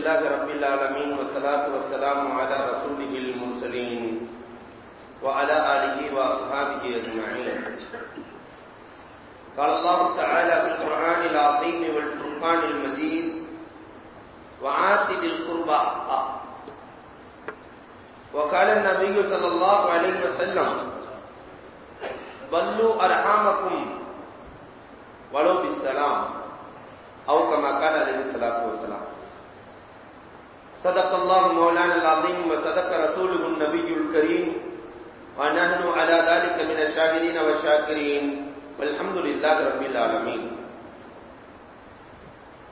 لله رب العالمين والصلاة والسلام على رسوله المرسلين وعلى آله وأصحابه أجمعين قال الله تعالى في القرآن العظيم والفرقان المجيد وعات ذي القربى حقا وقال النبي صلى الله عليه وسلم بلوا أرحامكم ولو بالسلام أو كما قال عليه الصلاة والسلام. صدق الله مولانا العظيم وصدق رسوله النبي الكريم ونحن على ذلك من الشاكرين والشاكرين والحمد لله رب العالمين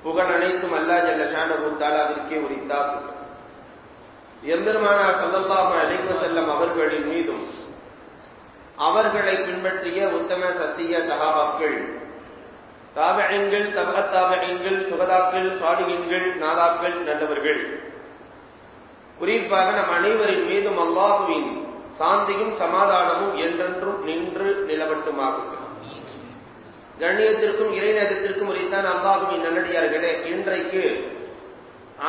புகழ் அனைத்தும் அல்லா ஜல்ல ஷானபு தாலாவிற்கே உரித்தார் எம்பெருமானா சல்லல்லாஹு அலைஹி செல்லம் அவர்களின் மீதும் அவர்களை பின்பற்றிய உத்தம சத்திய சகாபாக்கள் தாபகங்கள் தபகத்தாபகங்கள் சுகதாக்கள் சாலிகன்கள் நாதாக்கள் நல்லவர்கள் குறிப்பாக நம் அனைவரின் மீதும் அல்லாஹுவின் சாந்தியும் சமாதானமும் என்றென்றும் நின்று நிலவட்டுமாகும். கண்ணியத்திற்கும் இறைநேசத்திற்கும் உரித்தான் அல்லாஹுவின் நல்லடியார்களே இன்றைக்கு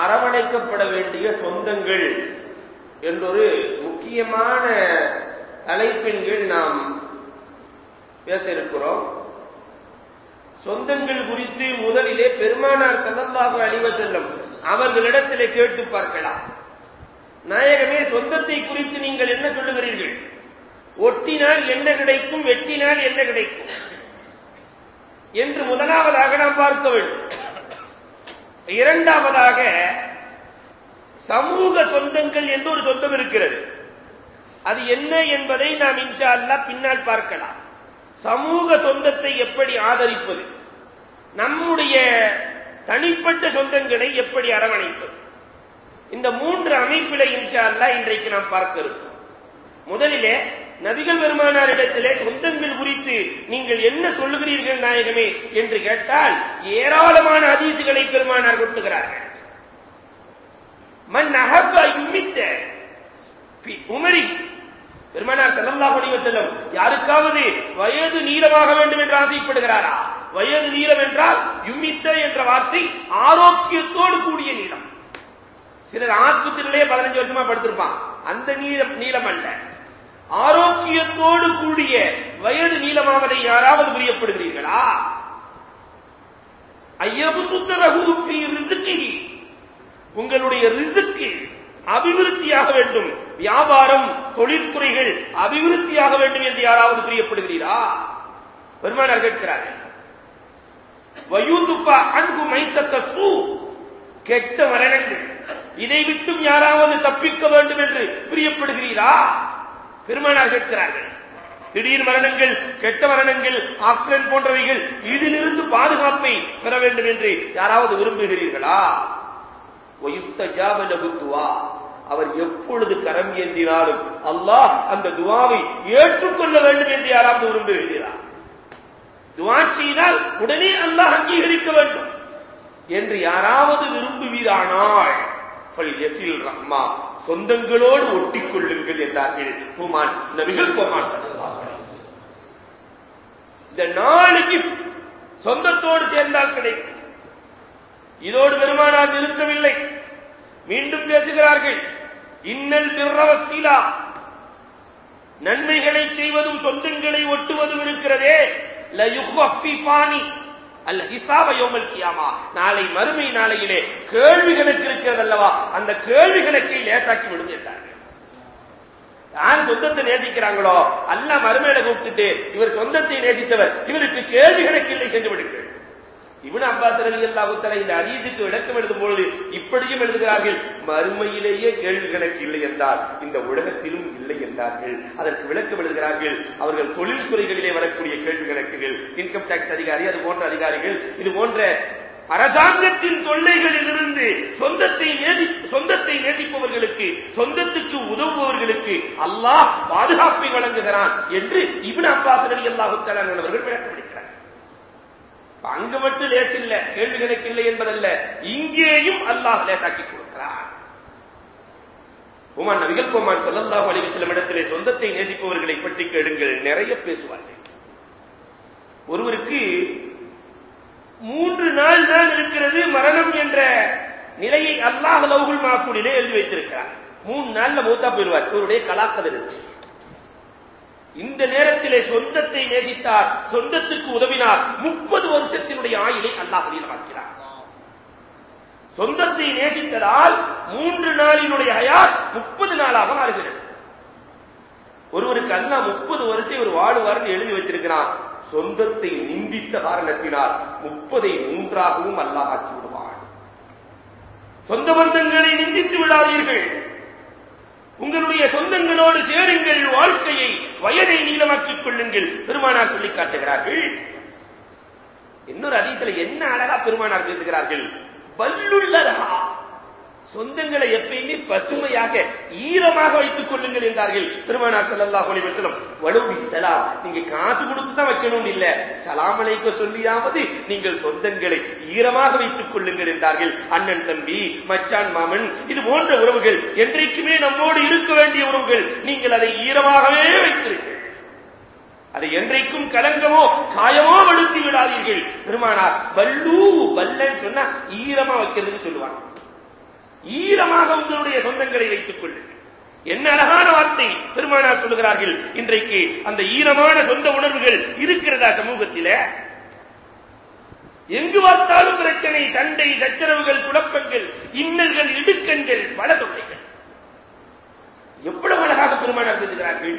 அரவணைக்கப்பட வேண்டிய சொந்தங்கள் என்றொரு முக்கியமான தலைப்பின் கீழ் நாம் பேச இருக்கிறோம். சொந்தங்கள் குறித்து முதலிலே பெருமானார் செல்லல்லாக அழிவ செல்லும் அவர்களிடத்திலே கேட்டு பார்க்கலாம். நாயகமே சொந்தத்தை குறித்து நீங்கள் என்ன சொல்லுகிறீர்கள்? ஒட்டினால் என்ன கிடைக்கும் வெட்டினால் என்ன கிடைக்கும்? என்று முதலாவதாக நாம் பார்க்க வேண்டும். இரண்டாவதாக சமூக சொந்தங்கள் என்று ஒரு சொந்தம் இருக்கிறது. அது என்ன என்பதை நாம் இன்ஷா அல்லா பின்னால் பார்க்கலாம். சமூக சொந்தத்தை எப்படி ஆதரிப்பது? நம்முடைய தனிப்பட்ட சொந்தங்களை எப்படி அரவணைப்பது? இந்த மூன்று அமைப்பில இன்ஷா அல்லா இன்றைக்கு நாம் பார்க்க இருக்கோம் முதலிலே நபிகள் பெருமானாரிடத்திலே சொந்தங்கள் குறித்து நீங்கள் என்ன சொல்லுகிறீர்கள் நாயகமே என்று கேட்டால் ஏராளமான அதீசுகளை பெருமானார் கொட்டுகிறார்கள். மன் அகப்ப யுமித்த உமரி. பெருமானார் செல்லல்லா படிவ செல்லும் யாருக்காவது வயது நீளமாக வேண்டும் என்று ஆசைப்படுகிறாரா? வயது நீளம் என்றால் யுமித்த என்ற வார்த்தை ஆரோக்கியத்தோடு கூடிய நீளம். சிலர் ஆஸ்பத்திரியிலே பதினஞ்சு வருஷமா படுத்திருப்பான். அந்த நீளம் நீளம் அல்ல ஆரோக்கியத்தோடு கூடிய வயது நீளமாவதை யாராவது புரியப்படுகிறீர்களா? உங்களுடைய ரிசுக்கு அபிவிருத்தியாக வேண்டும். வியாபாரம் தொழில்துறைகள் அபிவிருத்தியாக வேண்டும் என்று யாராவது பிரியப்படுகிறீரா? பெருமானார் கேட்கிறார்கள். வயூதுஃபா அன்பு மைத்தத்த சூ கெட்ட மரணங்கள். இதை விட்டும் யாராவது தப்பிக்க வேண்டும் என்று பிரியப்படுகிறீரா? பெருமானார் கேட்கிறார்கள். திடீர் மரணங்கள் கெட்ட மரணங்கள் ஆக்சிடென்ட் போன்றவைகள் இதிலிருந்து பாதுகாப்பை பெற வேண்டும் என்று யாராவது விரும்புகிறீர்களா? அவர் எப்பொழுது கரம் ஏந்தினாலும் அல்லாஹ் அந்த துவாவை ஏற்றுக்கொள்ள வேண்டும் என்று யாராவது விரும்புகிறீரா துவா செய்தால் உடனே அல்லாஹ் அங்கீகரிக்க வேண்டும். என்று யாராவது விரும்புவீரானால் ரஹ்மா சொந்தங்களோடு ஒட்டிக் கொள்ளுங்கள் என்றார்கள் பூமான் நபிகள் பூமான் இந்த நாளைக்கு சொந்தத்தோடு சேர்ந்தால் கிடைக்கும். இதோடு பெருமானார் நிறுத்தவில்லை. மீண்டும் பேசுகிறார்கள். இன்னல் பிறவசீலா நன்மைகளை செய்வதும் சொந்தங்களை ஒட்டுவதும் இருக்கிறதே. பாணி அல்ல ஹிசாப யோமல் கியாமா. நாளை மறுமை நாளையிலே கேள்வி கணக்கு இருக்கிறது அல்லவா? அந்த கேள்வி கணக்கை லேசாக்கி விடும் என்றார்கள் யார் சொந்தத்தை நேசிக்கிறாங்களோ அல்ல மறுமையில கூப்பிட்டுட்டு இவர் சொந்தத்தை நேசித்தவர் இவருக்கு கேள்வி கணக்கில்லை சென்று விடுங்கள். இவன் அப்பாஸ் ரவி அல்லாஹுத்தல இந்த அதீதுக்கு விளக்கம் எழுதும் பொழுது இப்படியும் எழுதுகிறார்கள் மறுமையிலேயே கேள்வி கணக்கு இல்லை என்றால் இந்த உலகத்திலும் இல்லை என்றார்கள். அதற்கு விளக்கம் எழுதுகிறார்கள் அவர்கள் தொழில் துறைகளிலே வரக்கூடிய கேள்வி கணக்குகள் இன்கம் டாக்ஸ் அதிகாரி அது போன்ற அதிகாரிகள் இது போன்ற அரசாங்கத்தின் தொல்லைகளிலிருந்து சொந்தத்தை நேசி சொந்தத்தை நேசிப்பவர்களுக்கு சொந்தத்துக்கு உதவுபவர்களுக்கு அல்லாஹ் பாதுகாப்பை வழங்குகிறான் என்று இவன் அப்பாஸ் ரவி அல்லாஹுத்தலா அவர்கள் விளக்கப்படுகிறார். அங்கு மட்டும் லேஸ் இல்ல கேள்வி கிடைக்கில்லை என்பதல்ல. இங்கேயும் அல்லாஹ் லேசாக்கி கொடுக்கிறார் உமான் நபிகள் கோமான் சல்லல்லாஹு அலைஹி சில இடத்திலே சொந்தத்தை நேசிப்பவர்களை பற்றி கேடுங்கள் நிறைய பேசுவார்கள். ஒருவருக்கு மூன்று நாள் தான் இருக்கிறது மரணம் என்ற நிலையை அல்லாஹ் லவுகுல் மாஃபூலிலே எழுதி வைத்திருக்கிறார் மூணு நாள்ல மூத்தா போயிருவார் இவருடைய கலாக்கதர் இருக்கு இந்த நேரத்திலே சொந்தத்தை நேசித்தார் சொந்தத்துக்கு உதவினார் முப்பது வருஷத்தினுடைய ஆயிலை அல்லாஹ் வெளியிடமாக்கிறார் சொந்தத்தை நேசித்ததால் மூன்று நாளினுடைய ஹயாத் முப்பது நாளாக மாறுகிறது. ஒருவருக்கு அல்லாஹ் முப்பது வருஷம் ஒரு வாழுவார்னு எழுதி வச்சிருக்கிறான். சொந்தத்தை நிந்தித்த காரணத்தினால் முப்பதை மூன்றாகவும் அல்லாஹ் ஆக்கி விடுவான் சொந்த பந்தங்களை நிந்தித்து விடாதீர்கள். உங்களுடைய சொந்தங்களோடு சேருங்கள் வாழ்க்கையை வயதை நீளமாக்கிக் கொள்ளுங்கள். பெருமானார் சொல்லி காட்டுகிறார்கள். இன்னொரு அதிசல என்ன அழகா பெருமானார் பேசுகிறார்கள். வல்லுள்ளரகா சொந்தங்களை எப்பயுமே பசுமையாக ஈரமாக வைத்துக் கொள்ளுங்கள் என்றார்கள் பெருமானார் ஸல்லல்லாஹு அலைஹி வலுவி சலாம் நீங்க காசு கொடுத்து தான் வைக்கணும் இல்ல. சலாம் அலைக்க சொல்லியாவது நீங்கள் சொந்தங்களை ஈரமாக வைத்துக் கொள்ளுங்கள் என்றார்கள். அண்ணன் தம்பி மச்சான் மாமன் இது போன்ற உறவுகள் என்றைக்குமே நம்மோடு இருக்க வேண்டிய உறவுகள். நீங்கள் அதை ஈரமாகவே வைத்திருங்கள். அதை என்றைக்கும் கலங்கமோ காயமோ வலுத்தி விடாதீர்கள். பெருமானார் வல்லூ வல்லன்னு சொன்னா ஈரமா வைக்கிறதுன்னு சொல்லுவாங்க. ஈரமாக உங்களுடைய சொந்தங்களை வைத்துக் கொள்ளுங்கள். என்ன அழகான வார்த்தை பெருமானார் சொல்லுகிறார்கள். இன்றைக்கு அந்த ஈரமான சொந்த உணர்வுகள் இருக்கிறதா சமூகத்தில? எங்கு பார்த்தாலும் பிரச்சனை சண்டை சச்சரவுகள் குழப்பங்கள் இன்னல்கள் இடுக்கண்கள் பல தொல்லைகள். எவ்வளவு அழகாக பெருமானார் பேசுகிறார்கள்.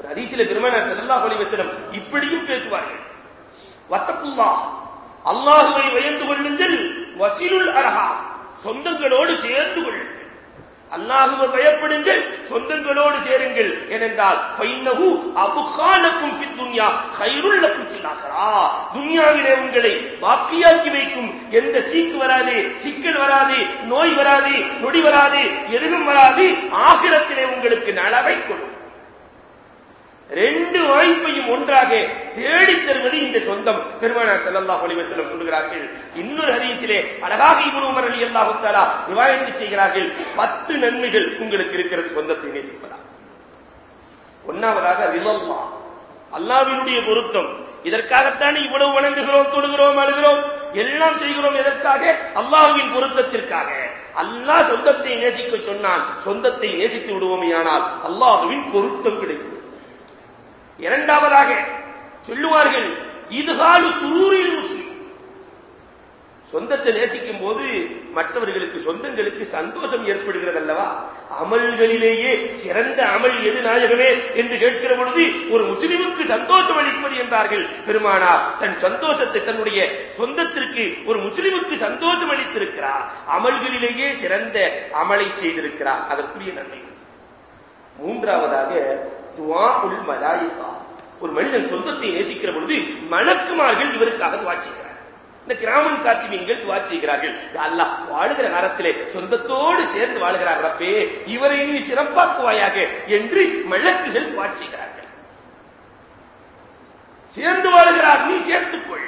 ஒரு அதிசில பெருமானார் ஸல்லல்லாஹு அலைஹி இப்படியும் பேசுவார்கள். வத்தக்குல்லா அல்லாஹுவை வயந்து கொள்ளுங்கள் வசீலுல் அரஹா சொந்தங்களோடு சேர்ந்து கொள் அல்லாஹுவை பயப்படுங்கள் சொந்தங்களோடு சேருங்கள். ஏனென்றால் ஃபைன்னஹு அபுகாலக்கும் ஃபித் துன்யா கைருல் லக்கும் துன்யாவிலே உங்களை பாக்கியாக்கி வைக்கும். எந்த சீக்கு வராது சிக்கல் வராது நோய் வராது நொடி வராது எதுவும் வராது ஆகிரத்திலே உங்களுக்கு நலவை கொடுக்கும் ரெண்டு வாய்ப்பையும் ஒன்றாக தேடித் தருவது இந்த சொந்தம். பெருமானார் ஸல்லல்லாஹு அலைஹி செல்லம் சொல்கிறார்கள் இன்னொரு ஹதீஸிலே அழகாக இப்னு உமர் ரலியல்லாஹு தஆலா ரிவாயத்து செய்கிறார்கள் பத்து நன்மைகள் உங்களுக்கு இருக்கிறது சொந்தத்தை நேசிப்பதா ஒன்னாவதாக ரிலல்லா அல்லாவினுடைய பொருத்தம். இதற்காகத்தானே இவ்வளவு வணங்குகிறோம் தொழுகிறோம் அழுகிறோம் எல்லாம் செய்கிறோம் எதற்காக? அல்லாஹ்வின் பொருத்தத்திற்காக. அல்லாஹ் சொந்தத்தை நேசிக்க சொன்னால் சொந்தத்தை நேசித்து விடுவோமேயானால் அல்லாஹுவின் பொருத்தம் கிடைக்கும். இரண்டாவதாக சொல்லுவார்கள் இதுகாலு சுரூரில் முஸ்லிம். சொந்தத்தை நேசிக்கும் போது மற்றவர்களுக்கு சொந்தங்களுக்கு சந்தோஷம் ஏற்படுகிறது அல்லவா அமல்களிலேயே சிறந்த அமல் எது நாயகமே என்று கேட்கிற பொழுது ஒரு முஸ்லிமுக்கு சந்தோஷம் அளிப்பது என்றார்கள் பெருமானா தன் சந்தோஷத்தை தன்னுடைய சொந்தத்திற்கு ஒரு முஸ்லிமுக்கு சந்தோஷம் அளித்திருக்கிறார். அமல்களிலேயே சிறந்த அமலை செய்திருக்கிறார். அதற்குரிய நன்மை மூன்றாவதாக துவா உள் மலாயிகா. ஒரு மனிதன் சொந்தத்தை நேசிக்கிற பொழுது மலக்குமார்கள் இவருக்காக துவா செய்கிறார் இந்த கிராமன் காத்திமீன்கள் துவா செய்கிறார்கள். அல்லாஹ் வாழுகிற நேரத்திலே சொந்தத்தோடு சேர்ந்து வாழுகிறார்களப்பே இவரை நீ சிறப்பாக்குவாயாக என்று மலக்குகள் துவா செய்கிறார்கள். சேர்ந்து வாழுகிறார் நீ சேர்த்துக்கொள்.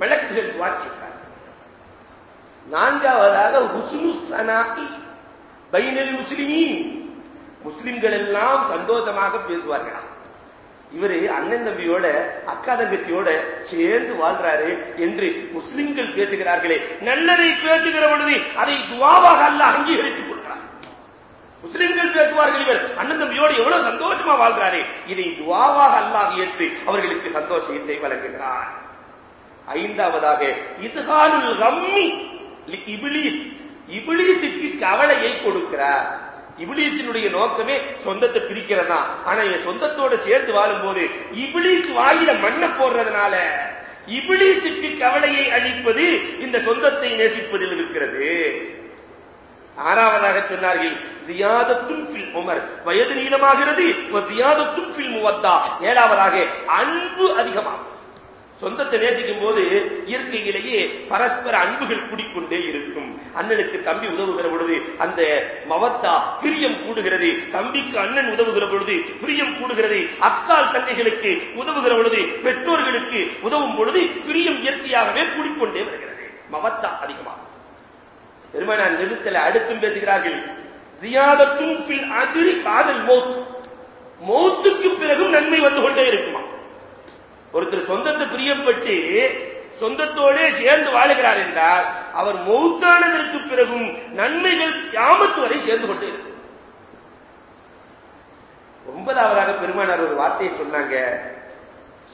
மலக்குகள் துவா செய்கிறார்கள். நான்காவதாக ஹுஸ்னு சனாஇ பைனல் முஸ்லிமீன். முஸ்லிம்கள் எல்லாம் சந்தோஷமாக பேசுவார்களாம் இவரு அண்ணன் தம்பியோட அக்கா தங்கச்சியோட சேர்ந்து வாழ்றாரு என்று முஸ்லிம்கள் பேசுகிறார்களே. நல்லதை பேசுகிற பொழுது அதை துவாவாக அல்ல அங்கீகரித்துக் கொள்கிறார். முஸ்லிம்கள் பேசுவார்கள் இவர். அண்ணன் தம்பியோடு எவ்வளவு சந்தோஷமா வாழ்றாரு. இதை துவாவாக அல்லாஹ் ஏற்று அவர்களுக்கு சந்தோஷத்தை வழங்குகிறார். ஐந்தாவதாக இதுகாலுல் ரம்மி இபிலிஸ். இபிலிசுக்கு கவலையை கொடுக்கிறார். இபிலிசினுடைய நோக்கமே சொந்தத்தை பிரிக்கிறதா? ஆனா என் சொந்தத்தோட சேர்ந்து வாழும்போது இபிலீஸ் வாயில மண்ணை போடுறதுனால இபிலீசுக்கு கவலையை அளிப்பது இந்த சொந்தத்தை நேசிப்பதில் இருக்கிறது. ஆறாவதாக சொன்னார்கள் ஜியாதத்துன் ஃபில் உமர். வயது நீளமாகிறது ஜியாதத்துன் ஃபில் முவத்தா. ஏழாவதாக அன்பு அதிகமாகும். சொந்தத்தை நேசிக்கும் போது இயற்கையிலேயே பரஸ்பர அன்புகள் கூடிக்கொண்டே இருக்கும். அண்ணனுக்கு தம்பி உதவுகிற பொழுது அந்த மவத்தா பிரியம் கூடுகிறது. தம்பிக்கு அண்ணன் உதவுகிற பொழுது பிரியம் கூடுகிறது. அக்கால் தங்கைகளுக்கு உதவுகிற பொழுது பெற்றோர்களுக்கு உதவும் பொழுது பிரியம் இயற்கையாகவே கூடிக்கொண்டே வருகிறது. மவத்தா அதிகமாக. பெருமானார் நிறுத்தல அடுத்தும் பேசுகிறார்கள். ஜியாதத்தும் ஃபில் அஜிரி காதல் மௌத். மௌத்துக்கு பிறகும் நன்மை வந்து கொண்டே இருக்குமா? ஒருத்தர் சொந்தத்தை பிரியப்பட்டு சொந்தத்தோடே சேர்ந்து வாழுகிறார் என்றால் அவர் மௌத்தானதற்கு பிறகும் நன்மைகள் கியாமத்து வரை சேர்ந்து கொண்டு ஒன்பதாவதாக பெருமானார் ஒரு வார்த்தையை சொன்னாங்க.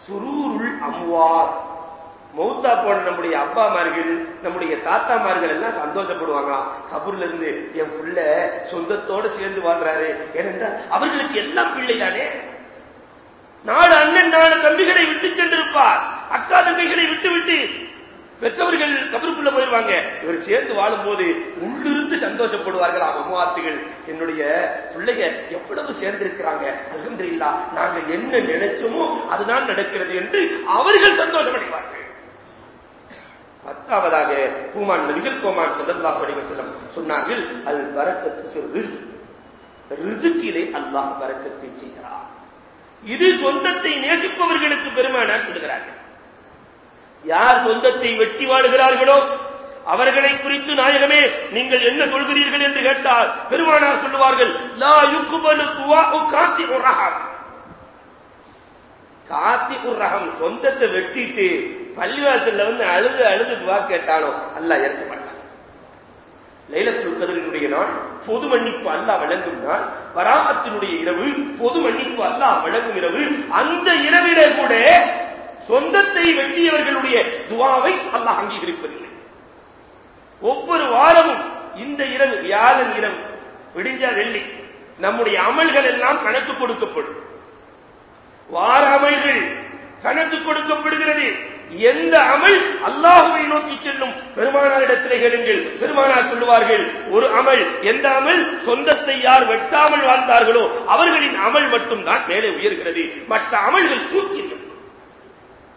சுரூருள் அம்வார். மௌத்தா போன நம்முடைய அப்பாமார்கள் நம்முடைய தாத்தாமார்கள் எல்லாம் சந்தோஷப்படுவாங்களாம். கபூர்ல இருந்து என் புள்ள சொந்தத்தோட சேர்ந்து வாழ்றாரு. ஏனென்றால் அவர்களுக்கு எல்லாம் பிள்ளை தானே நாலு அண்ணன் நாலு தம்பிகளை விட்டு சென்றிருப்பார். அக்கா தம்பிகளை விட்டு விட்டு பெற்றவர்கள் கபருக்குள்ள போயிருவாங்க. இவர் சேர்ந்து வாழும்போது உள்ளிருந்து சந்தோஷப்படுவார்கள். அம்மாத்துகள் என்னுடைய பிள்ளைங்க எவ்வளவு சேர்ந்திருக்கிறாங்க? அல்ஹம்துலில்லா நாங்க என்ன நினைச்சோமோ அதுதான் நடக்கிறது என்று அவர்கள் சந்தோஷப்படுவார்கள் பத்தாவதாக பூமான் நபிகள் கோமான் ஸல்லல்லாஹு அலைஹி வஸல்லம் சொன்னார்கள் அல் பரக்கத்து ரிசுக்கிலே அல்லாஹ் வரக்கத்தை செய்கிறார். இது சொந்தத்தை நேசிப்பவர்களுக்கு பெருமானார் சொல்கிறார்கள் யார் சொந்தத்தை வெட்டி வாழுகிறார்களோ அவர்களை குறித்து நாயகமே நீங்கள் என்ன சொல்கிறீர்கள் என்று கேட்டால் பெருமானார் சொல்லுவார்கள் லா யுக்பலு துவாஉ காத்தி உர்ரஹம் காத்தி உர்ரஹம் சொந்தத்தை வெட்டிட்டு பள்ளிவாசல்ல வந்து அழுது அழுது துவா கேட்டாலும் அல்லாஹ் ஏற்க மாட்டான். லைலத்துல் கதிரினுடைய நாள் பொது மன்னிப்பு அல்லாஹ் வழங்கும் நாள். வராமத்தினுடைய இரவு பொது மன்னிப்பு அல்லாஹ் வழங்கும் இரவு. அந்த இரவிலே கூட சொந்தத்தை வெட்டியவர்களுடைய துவாவை அல்லாஹ் அங்கீகரிப்பதில்லை. ஒவ்வொரு வாரமும் இந்த இரவு வியாழன் இரவு விடிஞ்சா வெள்ளி நம்முடைய அமல்கள் எல்லாம் கணக்கு கொடுக்கப்படும். வார அமல்கள் கணக்கு கொடுக்கப்படுகிறது. எந்த அமல் அல்லாஹுவை நோக்கி செல்லும்? பெருமானாரிடத்திலே கேளுங்கள். பெருமானார் சொல்லுவார்கள் ஒரு அமல் எந்த அமல்? சொந்தத்தை யார் வெட்டாமல் வாழ்ந்தார்களோ அவர்களின் அமல் மட்டும்தான் மேலே உயர்கிறது. மற்ற அமல்கள் தூக்கி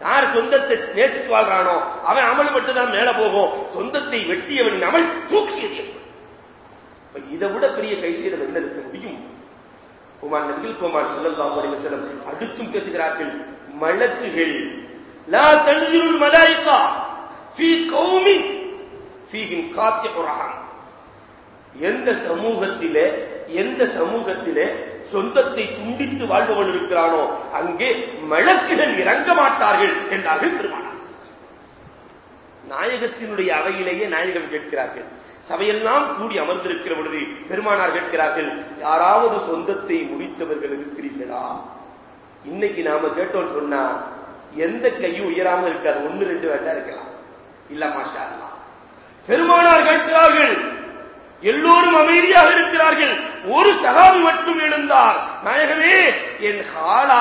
யார் சொந்தத்தை நேசித்து வாழ்றானோ அவன் அமல் மட்டும்தான் மேல போகும். சொந்தத்தை வெட்டியவனின் அமல் தூக்கி இதை விட பெரிய கைசீரம் என்ன இருக்க முடியும்? குமார் நபிகள் குமார் சொல்லலாம் அடுத்தும் பேசுகிறார்கள் மலக்குகள் لا تنزل الملائكة في قوم فيهم قاطع رحم. எந்த சமூகத்திலே எந்த சமூகத்திலே சொந்தத்தை துண்டித்து வாழ்பவன் இருக்கிறானோ அங்கே மழக்குகள் இறங்க மாட்டார்கள் என்றார்கள் பெருமானார். நாயகத்தினுடைய அவையிலேயே நாயகம் கேட்கிறார்கள். சபையெல்லாம் கூடி அமர்ந்திருக்கிற பொழுது பெருமானார் கேட்கிறார்கள் யாராவது சொந்தத்தை முடித்தவர்கள் இருக்கிறீர்களா? இன்னைக்கு நாம கேட்டோம் சொன்னா எந்த கையும் உயராம இருக்காது. ஒன்னு ரெண்டு வேண்டா இருக்கலாம். இல்ல மாஷா பெருமானார் கேட்கிறார்கள். எல்லோரும் அமைதியாக இருக்கிறார்கள். ஒரு சகாபி மட்டும் எழுந்தார் நாயகமே என் ஹாலா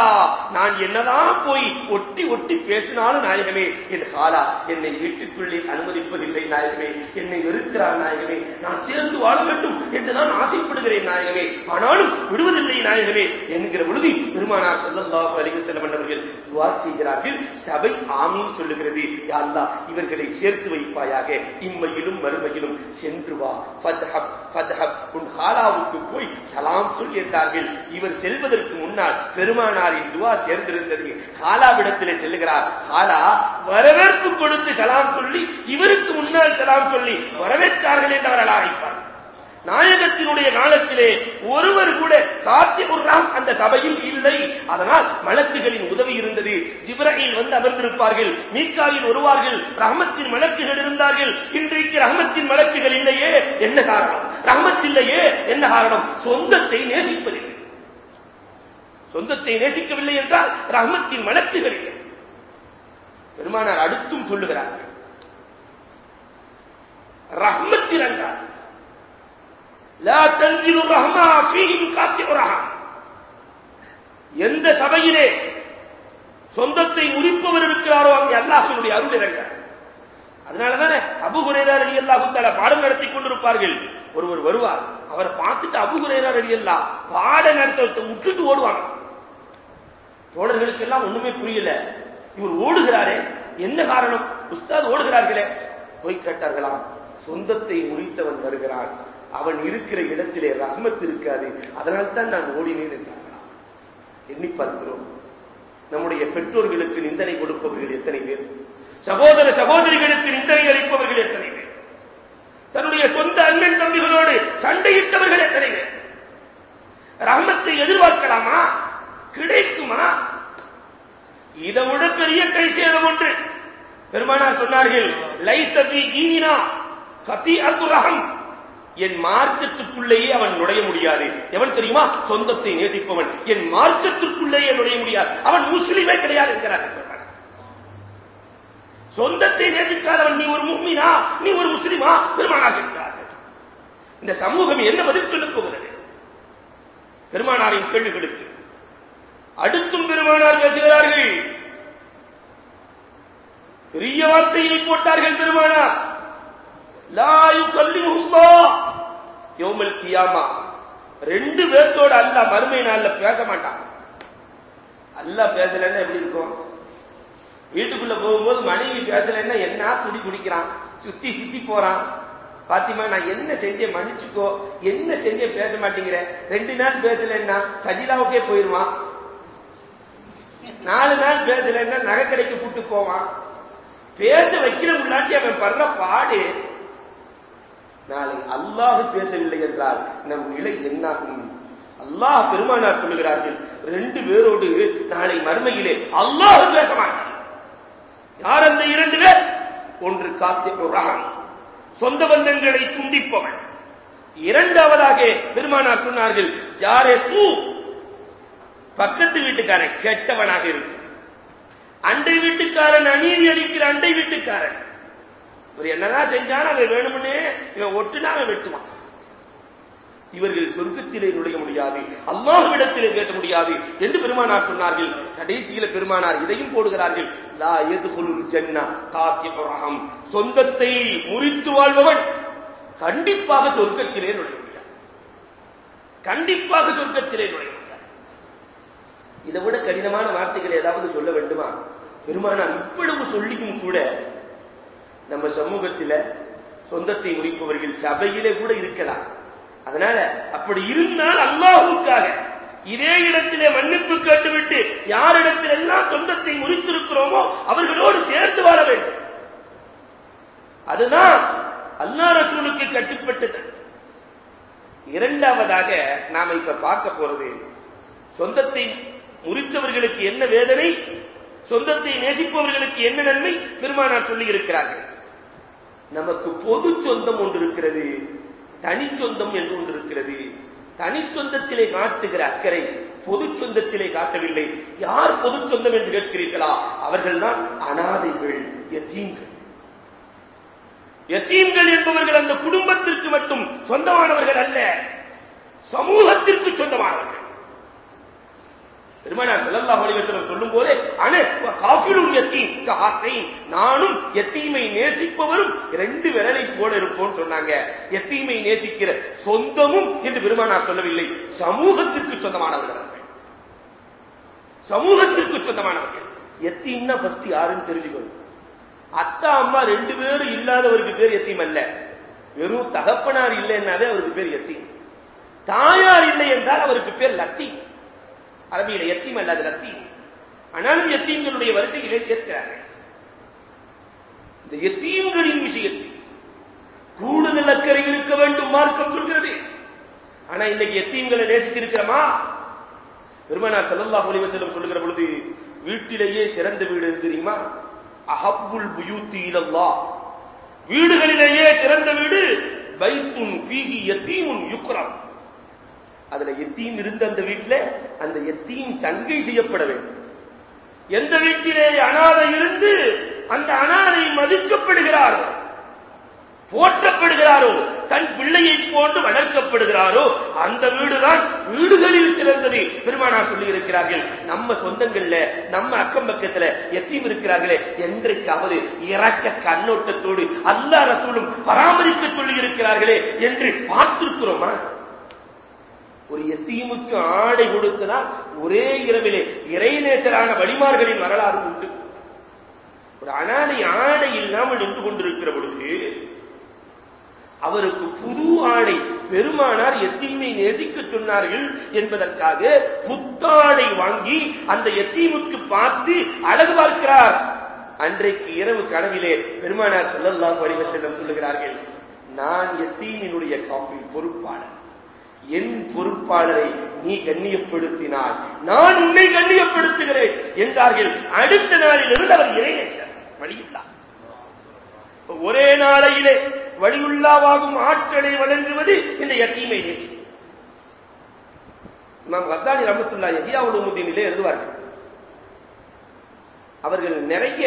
நான் என்னதான் போய் ஒட்டி ஒட்டி பேசினாலும் நாயகமே என் ஹாலா என்னை வீட்டுக்குள்ளே அனுமதிப்பதில்லை நாயகமே என்னை வெறுக்கிறார் நாயகமே நான் சேர்ந்து வாழ வேண்டும் என்றுதான் ஆசைப்படுகிறேன் நாயகமே ஆனாலும் விடுவதில்லை நாயகமே என்கிற பொழுது பெருமானார் செல்லல்லாஹு அலைஹி செல்லம் அவர்கள் துவா செய்கிறார்கள். சபை ஆமீன் சொல்லுகிறது. யாழ்லா இவர்களை சேர்த்து வைப்பாயாக. இம்மையிலும் மறுமையிலும் சென்று வா. ஃபத்ஹப் ஃபத்ஹப் உன் ஹாலாவுக்கு போய் சலாம் சொல் என்றார்கள் இவர் செல்வதற்கு முன்னால் பெருமானாரின் துவா சேர்ந்திருந்தது. காலாவிடத்திலே செல்லுகிறார். காலா வரவேற்பு கொடுத்து சலாம் சொல்லி இவருக்கு முன்னால் சலாம் சொல்லி வரவேற்றார்கள் என்று அவர் அலாரிப்பார் நாயகத்தினுடைய காலத்திலே ஒருவர் கூட காத்தி உர்ராம் அந்த சபையில் இல்லை. அதனால் மலக்குகளின் உதவி இருந்தது. ஜிப்ரஹில் வந்து அமர்ந்திருப்பார்கள். மீக்காயில் வருவார்கள். ரஹமத்தின் மலக்குகள் இருந்தார்கள். இன்றைக்கு ரஹமத்தின் மலக்குகள் இல்லையே. என்ன காரணம்? ரஹமத் இல்லையே என்ன காரணம்? சொந்தத்தை நேசிப்பதில்லை. சொந்தத்தை நேசிக்கவில்லை என்றால் ரஹமத்தின் வழக்குகள் இல்லை. பெருமானார் அடுத்தும் சொல்லுகிறார்கள் ரஹ்மத்தில் என்றார் லா தன்சிலு ரஹ்மா ஃபீஹிம் எந்த சபையிலே சொந்தத்தை உரிப்பவர் இருக்கிறாரோ அங்கே அல்லாஹினுடைய அருள் இறங்க. அதனாலதானே அபு குரேதார் அலி அல்லாஹு தலை பாடம் நடத்தி கொண்டிருப்பார்கள். ஒருவர் வருவார். அவரை பார்த்துட்டு அபு ரெடியல்லா பாட நடத்த விட்டுட்டு ஓடுவாங்க. தோழர்களுக்கு எல்லாம் ஒண்ணுமே புரியல. இவர் ஓடுகிறாரே என்ன காரணம்? உஸ்தாத் ஓடுகிறார்களே. போய் கேட்டார்களாம் சொந்தத்தை முறித்தவன் வருகிறான். அவன் இருக்கிற இடத்திலே ரஹ்மத் இருக்காது. அதனால்தான் நான் ஓடினேன் என்றார்களாம். எண்ணி பார்க்கிறோம். நம்முடைய பெற்றோர்களுக்கு நிந்தனை கொடுப்பவர்கள் எத்தனை பேர்? சகோதர சகோதரிகளுக்கு நிந்தனை அளிப்பவர்கள் எத்தனை பேர்? தன்னுடைய சொந்த அண்ணன் தம்பிகளோடு சண்டையிட்டவர்கள் எத்தனை பேர்? ரஹமத்தை எதிர்பார்க்கலாமா? கிடைக்குமா? இதை விட பெரிய கை சேதம் ஒன்று பெருமானார் சொன்னார்கள் லைசபி தீனினா கதி அத்துரகம் என் மார்க்கத்துக்குள்ளேயே அவன் நுழைய முடியாது. எவன் தெரியுமா? சொந்தத்தை நேசிப்பவன். என் மார்க்கத்திற்குள்ளேயே நுழைய முடியாது. அவன் முஸ்லிமே கிடையாது என்கிறார். சொந்தத்தை நேசிக்காதவன் நீ ஒரு முக்மினா நீ ஒரு முஸ்லிமா? பெருமானார் கேட்கிறார்கள் இந்த சமூகம் என்ன பதில் சொல்லப் போகிறது? பெருமானாரின் கேள்விகளுக்கு அடுத்தும் பெருமானார் பேசுகிறார்கள். பெரிய வார்த்தையை போட்டார்கள் பெருமானார். லாயு கல்லிமுல்லா யோமல் கியாமா. ரெண்டு பேர்த்தோட அல்ல மறுமை நாள்ல பேச மாட்டான். அல்ல பேசலன்னா எப்படி இருக்கும்? வீட்டுக்குள்ள போகும்போது மனைவி பேசலைன்னா என்ன துடி குடிக்கிறான் சுத்தி சுத்தி போறான். பாத்திமா நான் என்ன செஞ்சேன் மன்னிச்சுக்கோ என்ன செஞ்சேன் பேச மாட்டேங்கிற. ரெண்டு நாள் பேசலன்னா சஜிதாவுக்கே போயிருவான். நாலு நாள் பேசலன்னா நகை கடைக்கு கூட்டு போவான். பேச வைக்கிற முன்னாடி அவன் படுற பாடு. நாளை அல்லாஹ் பேசவில்லை என்றால் நம் நிலை என்னாகும்? அல்லாஹ் பெருமானார் சொல்லுகிறார்கள் ரெண்டு பேரோடு நாளை மறுமையிலே அல்லாஹ் பேச மாட்டான். யார் அந்த இரண்டு பேர்? ஒன்று காத்திய ரகம் சொந்த பந்தங்களை துண்டிப்பவன். இரண்டாவதாக பெருமானார் சொன்னார்கள் ஜாரே சூ. பக்கத்து வீட்டுக்காரன் கெட்டவனாக இருக்கும் அண்டை வீட்டுக்காரன் அநீதி அளிக்கிற அண்டை வீட்டுக்காரன். ஒரு என்னதான் செஞ்சாலும் அவன் வேணும்னே இவன் ஒட்டுனா அவன் வெட்டுவான். இவர்கள் சொர்க்கத்திலே நுழைய முடியாது. அல்லாஹ்விடத்திலே பேச முடியாது. என்று பெருமானார் சொன்னார்கள். கடைசியில பெருமானார் இதையும் போடுகிறார்கள். லா எதுகுலுல் ஜன்னா காத்திபரகம் சொந்தத்தை முறித்து வாழ்பவன் கண்டிப்பாக சொர்க்கத்திலே நுழைய முடியாது. கண்டிப்பாக சொர்க்கத்திலே நுழைய முடியாது. இதை விட கடினமான வார்த்தைகள் ஏதாவது சொல்ல வேண்டுமா? பெருமானார் இவ்வளவு சொல்லியும் கூட நம்ம சமூகத்தில் சொந்தத்தை முறிப்பவர்கள் சபையிலே கூட இருக்கலாம். அதனால அப்படி இருந்தால் அல்லாஹுக்காக இதே இடத்திலே மன்னிப்பு கேட்டுவிட்டு யாரிடத்தில் எல்லாம் சொந்தத்தை முறித்திருக்கிறோமோ அவர்களோடு சேர்ந்து வாழ வேண்டும். அதுதான் அல்லா ரசூலுக்கு கட்டுப்பட்டது. இரண்டாவதாக நாம இப்ப பார்க்க போறது சொந்தத்தை முறித்தவர்களுக்கு என்ன வேதனை? சொந்தத்தை நேசிப்பவர்களுக்கு என்ன நன்மை? பெருமானார் சொல்லி இருக்கிறார்கள் நமக்கு பொது சொந்தம் ஒன்று இருக்கிறது. தனி சொந்தம் என்று ஒன்று இருக்கிறது. தனி சொந்தத்திலே காட்டுகிற அக்கறை பொது சொந்தத்திலே காட்டவில்லை. யார் பொது சொந்தம் என்று கேட்கிறீர்களா? அவர்கள்தான் அனாதைகள் எத்தீம்கள் எத்தீம்கள் என்பவர்கள் அந்த குடும்பத்திற்கு மட்டும் சொந்தமானவர்கள் அல்ல. சமூகத்திற்கு சொந்தமானவர்கள். பெருமானார் ஸல்லல்லாஹு அலைஹி சொல்லும் சொல்லும்போது அன காஃபிலும் நானும் எத்தீமை நேசிப்பவரும் ரெண்டு விரலை போல இருப்போம் சொன்னாங்க. எத்தீமை நேசிக்கிற சொந்தமும் என்று பெருமானார் சொல்லவில்லை. சமூகத்திற்கு சொந்தமானவர்கள் சமூகத்திற்கு சொந்தமானவர்கள். எத்தீம்னா பஸ்ட் யாருன்னு தெரிஞ்சுக்கணும். அத்தா அம்மா ரெண்டு பேரும் இல்லாதவருக்கு பேர் எத்தீம் அல்ல. வெறும் தகப்பனார் இல்லைன்னாவே அவருக்கு பேர் எத்தீம் தாயார் இல்லை என்றால் அவருக்கு பேர் லத்தீம். அரபியில எத்தீம் அல்லாத லத்தீம். ஆனாலும் எத்தீம்களுடைய வரிசையிலே சேர்க்கிறார்கள் இந்த எத்தீம்களின் விஷயத்தில் கூடுதல் அக்கறை இருக்க வேண்டும் மார்க்கம் சொல்கிறது. ஆனா இன்னைக்கு எத்தீம்களை நேசித்திருக்கிறோமா? பெருமனா செல்லல்லா ஒளிவ செல்லம் சொல்லுகிற பொழுது வீட்டிலேயே சிறந்த வீடு எது தெரியுமா? அஹப்புல் புயூத்தி வீடுகளிலேயே சிறந்த வீடு பைத்துன் ஃபீஹி யத்தீமுன் யுக்ரம். அதுல எத்தீம் இருந்த அந்த வீட்டில் அந்த எத்தீம் சங்கை செய்யப்பட வேண்டும். எந்த வீட்டிலே அனாதை இருந்து அந்த அனாதை மதிக்கப்படுகிறாரோ போற்றப்படுகிறாரோ தன் பிள்ளையை போன்று வளர்க்கப்படுகிறாரோ அந்த வீடுதான் வீடுகளில் சிறந்தது. பெருமானா சொல்லி இருக்கிறார்கள் நம்ம சொந்தங்கள்ல நம்ம அக்கம் பக்கத்துல எத்தீம் இருக்கிறார்களே என்றைக்காவது இறக்க கண்ணோட்டத்தோடு அல்லா ரசூலும் பராமரிக்க சொல்லி இருக்கிறார்களே என்று பார்த்திருக்கிறோமா? ஒரு எத்தீமுக்கு ஆடை கொடுத்ததால் ஒரே இரவிலே இறைநேசரான வழிமார்களின் வரலாறு உண்டு. ஒரு அனாதை ஆடை இல்லாமல் நின்று கொண்டிருக்கிற பொழுது அவருக்கு புது ஆடை பெருமானார் எத்தீமை நேசிக்க சொன்னார்கள் என்பதற்காக புத்தாடை வாங்கி அந்த எத்தீமுக்கு பார்த்து அழகு பார்க்கிறார். அன்றைக்கு இரவு கனவிலே பெருமானார் செல்லல்லாம் அலைஹி சொல்லுகிறார்கள் நான் எத்தீமினுடைய காஃபி பொறுப்பாளர் என் பொறுப்பாளரை நீ கண்ணியப்படுத்தினாய் நான் உன்னை கண்ணியப்படுத்துகிறேன் என்றார்கள். அடுத்த நாளில் இருந்து அவர் இறைநேசர் ஒரே நாளையிலே வழியுள்ளாவாகும் ஆற்றலை வழங்குவது இந்த யத்தீமை நேசி நாம் வத்தானி ரமத்துல்லா எதியாவுலுமுதீனிலே எழுதுவார்கள். அவர்கள் நிறைய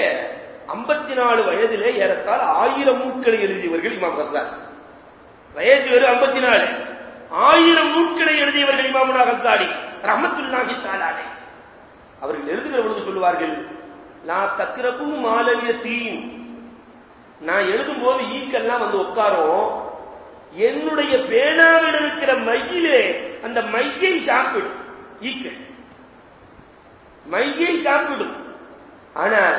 ஐம்பத்தி நாலு வயதிலே ஏறத்தால் ஆயிரம் நூட்களை எழுதியவர்கள் இமாம் கத்தார் வயது வெறும் ஐம்பத்தி நாலு ஆயிரம் நூட்களை எழுதியவர்கள் இமாமுனா கத்தாடி ரஹமத்துல்லாஹி தாலாலே அவர்கள் எழுதுகிற பொழுது சொல்லுவார்கள் நான் தக்கிரபு மாலவிய தீம் நான் எழுதும் போது ஈக்கெல்லாம் வந்து உட்காரும். என்னுடைய பேனாவில் இருக்கிற மையிலே அந்த மையை சாப்பிடும். ஈக்கள் மையை சாப்பிடும். ஆனால்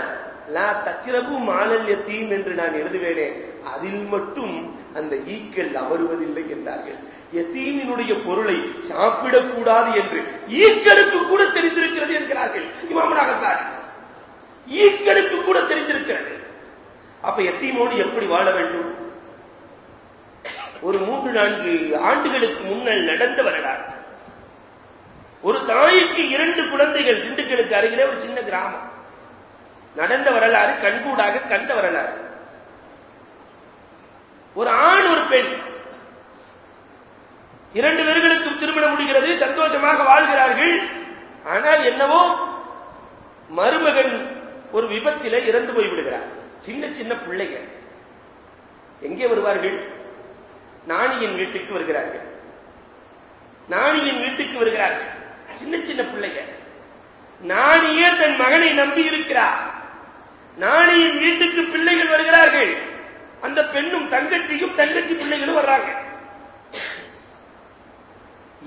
லா தக்கிரபு மாலல்ய தீம் என்று நான் எழுதுவேனே அதில் மட்டும் அந்த ஈக்கள் அமருவதில்லை என்றார்கள். எத்தீமினுடைய பொருளை சாப்பிடக்கூடாது என்று ஈக்களுக்கு கூட தெரிந்திருக்கிறது என்கிறார்கள். இமாமனாக ஈக்களுக்கு கூட தெரிந்திருக்கிறது. அப்ப எத்தீமோடு எப்படி வாழ வேண்டும்? ஒரு மூன்று நான்கு ஆண்டுகளுக்கு முன்னால் நடந்த வரலாறு. ஒரு தாய்க்கு இரண்டு குழந்தைகள் திண்டுக்கலுக்கு அருகிலே ஒரு சின்ன கிராமம். நடந்த வரலாறு கண்கூடாக கண்ட வரலாறு. ஒரு ஆண் ஒரு பெண். இரண்டு பேர்களுக்கும் திருமணம் முடிகிறது சந்தோஷமாக வாழ்கிறார்கள். ஆனால் என்னவோ மருமகன் ஒரு விபத்தில இறந்து போய் விடுகிறார். சின்ன சின்ன பிள்ளைங்க. எங்கே வருவார்கள்? நாணியின் வீட்டுக்கு வருகிறார்கள். நாணியின் வீட்டுக்கு வருகிறார்கள். சின்ன சின்ன பிள்ளைங்க. நாணியே தன் மகனை நம்பி இருக்கிறார். நாணியின் வீட்டுக்கு பிள்ளைகள் வருகிறார்கள். அந்த பெண்ணும் தங்கச்சியும் தங்கச்சி பிள்ளைகளும் வர்றாங்க.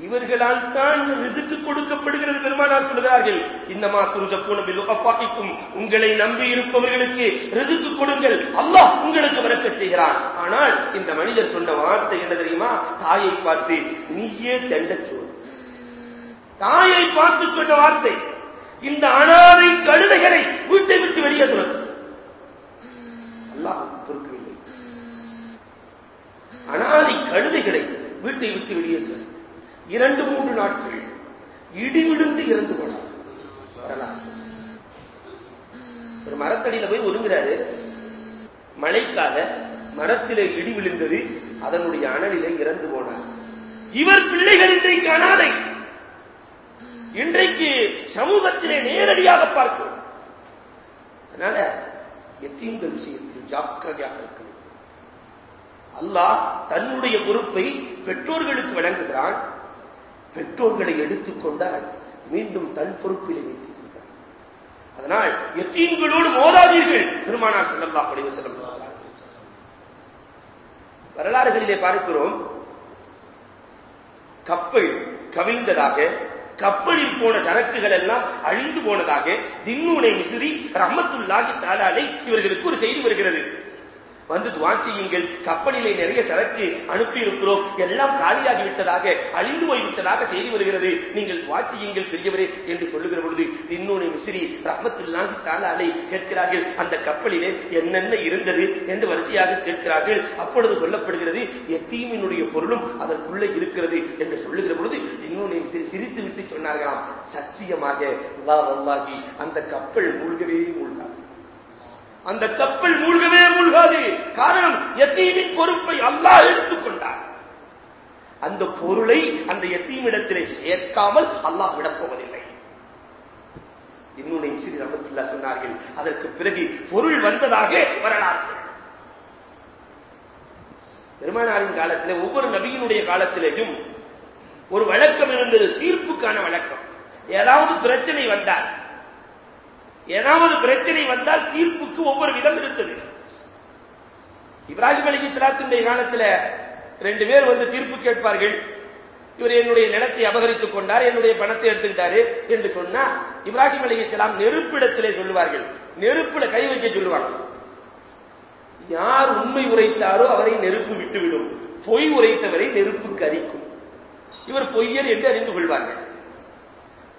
இவர்களால் தான் ரிசுக்கு கொடுக்கப்படுகிறது பெருமானார் சொல்கிறார்கள் இன்னமா துருஜக்கூன பில்லுகஃபாக்கிக்கும் உங்களை நம்பி இருப்பவர்களுக்கு ரிசுக்கு கொடுங்கள். அல்லாஹ் உங்களுக்கு விளக்க செய்கிறான். ஆனால் இந்த மனிதர் சொன்ன வார்த்தை என்ன தெரியுமா? தாயை பார்த்து நீயே தண்டச் சொல் தாயை பார்த்து சொன்ன வார்த்தை இந்த அனாதை கழுதைகளை வீட்டை விட்டு வெளியே துரத்து. அல்லாஹ் அனாதை கழுதைகளை வீட்டை விட்டு வெளியே இரண்டு மூன்று நாட்கள் இடி விழுந்து இறந்து போனார். வரலாறு. ஒரு மரத்தடியில போய் ஒதுங்குறாரு. மழைக்காக மரத்திலே இடி விழுந்தது அதனுடைய அனலிலே இறந்து போனார். இவர் பிள்ளைகள் இன்றைக்கு அனாதை இன்றைக்கு சமூகத்திலே நேரடியாக பார்க்கிறோம். அதனால எத்தீம்கள் விஷயத்தில் ஜாக்கிரதையாக இருக்கும் அல்லாஹ் தன்னுடைய பொறுப்பை பெற்றோர்களுக்கு வழங்குகிறான். பெற்றோர்களை எடுத்துக்கொண்டால் மீண்டும் தன் பொறுப்பிலே வைத்துக் கொண்டார் அதனால் எத்தீங்களோடு மோதாதீர்கள் பெருமானார் செல்லல்லா படிவு செல்லம் வரலாறுகளிலே பார்க்கிறோம் கப்பல் கவிழ்ந்ததாக கப்பலில் போன சரக்குகள் எல்லாம் அழிந்து போனதாக தின்னூனை மிசிறி ரஹமத்துல்லாஹி தாலாலை இவர்களுக்கு ஒரு செய்தி வருகிறது. வந்து துவா செய்யுங்கள். கப்பலிலே நிறைய சரக்கு அனுப்பி இருக்கிறோம் எல்லாம் காலியாகி விட்டதாக அழிந்து போய் விட்டதாக செய்தி வருகிறது. நீங்கள் துவா செய்யுங்கள் பெரியவரே என்று சொல்லுகிற பொழுது இன்னொரு மிசிறி ரஹமத்துல்லாஹி தாலாலை கேட்கிறார்கள். அந்த கப்பலிலே என்னென்ன இருந்தது என்று வரிசையாக கேட்கிறார்கள். அப்பொழுது சொல்லப்படுகிறது எத்தீமினுடைய பொருளும் அதற்குள்ளே இருக்கிறது என்று சொல்லுகிற பொழுது இன்னொரு மிசிறி சிரித்து விட்டு சொன்னார்களாம். சத்தியமாக அந்த கப்பல் மூழ்கவே மூழ்காது. அந்த கப்பல் மூழ்கவே மூழ்காது. காரணம் எத்தீமின் பொறுப்பை அல்லாஹ் எடுத்துக்கொண்டார் அந்த பொருளை அந்த எத்தீமிடத்திலே சேர்க்காமல் அல்லாஹ் விடப்போவதில்லை இன்னொன்று சிறி ரமத்துல்லா சொன்னார்கள் அதற்கு பிறகு பொருள் வந்ததாக வரலாறு பெருமானாரின் காலத்திலே ஒவ்வொரு நபியினுடைய காலத்திலேயும் ஒரு வழக்கம் இருந்தது தீர்ப்புக்கான வழக்கம். ஏதாவது பிரச்சனை வந்தால் ஏதாவது பிரச்சனை வந்தால் தீர்ப்புக்கு ஒவ்வொரு விதம் இருந்தது இப்ராஹிம் அலி இஸ்லாத்தினுடைய காலத்துல ரெண்டு பேர் வந்து தீர்ப்பு கேட்பார்கள். இவர் என்னுடைய நிலத்தை அபகரித்துக் கொண்டார் என்னுடைய பணத்தை எடுத்துக்கிட்டாரு என்று சொன்னா இப்ராஹிம் அலி இஸ்லாம் நெருப்பிடத்திலே சொல்லுவார்கள். நெருப்புல கை வைக்க சொல்லுவாங்க. யார் உண்மை உரைத்தாரோ அவரை நெருப்பு விட்டுவிடும். பொய் உரைத்தவரை நெருப்பு கரிக்கும் இவர் பொய்யர் என்று அறிந்து கொள்வார்கள்.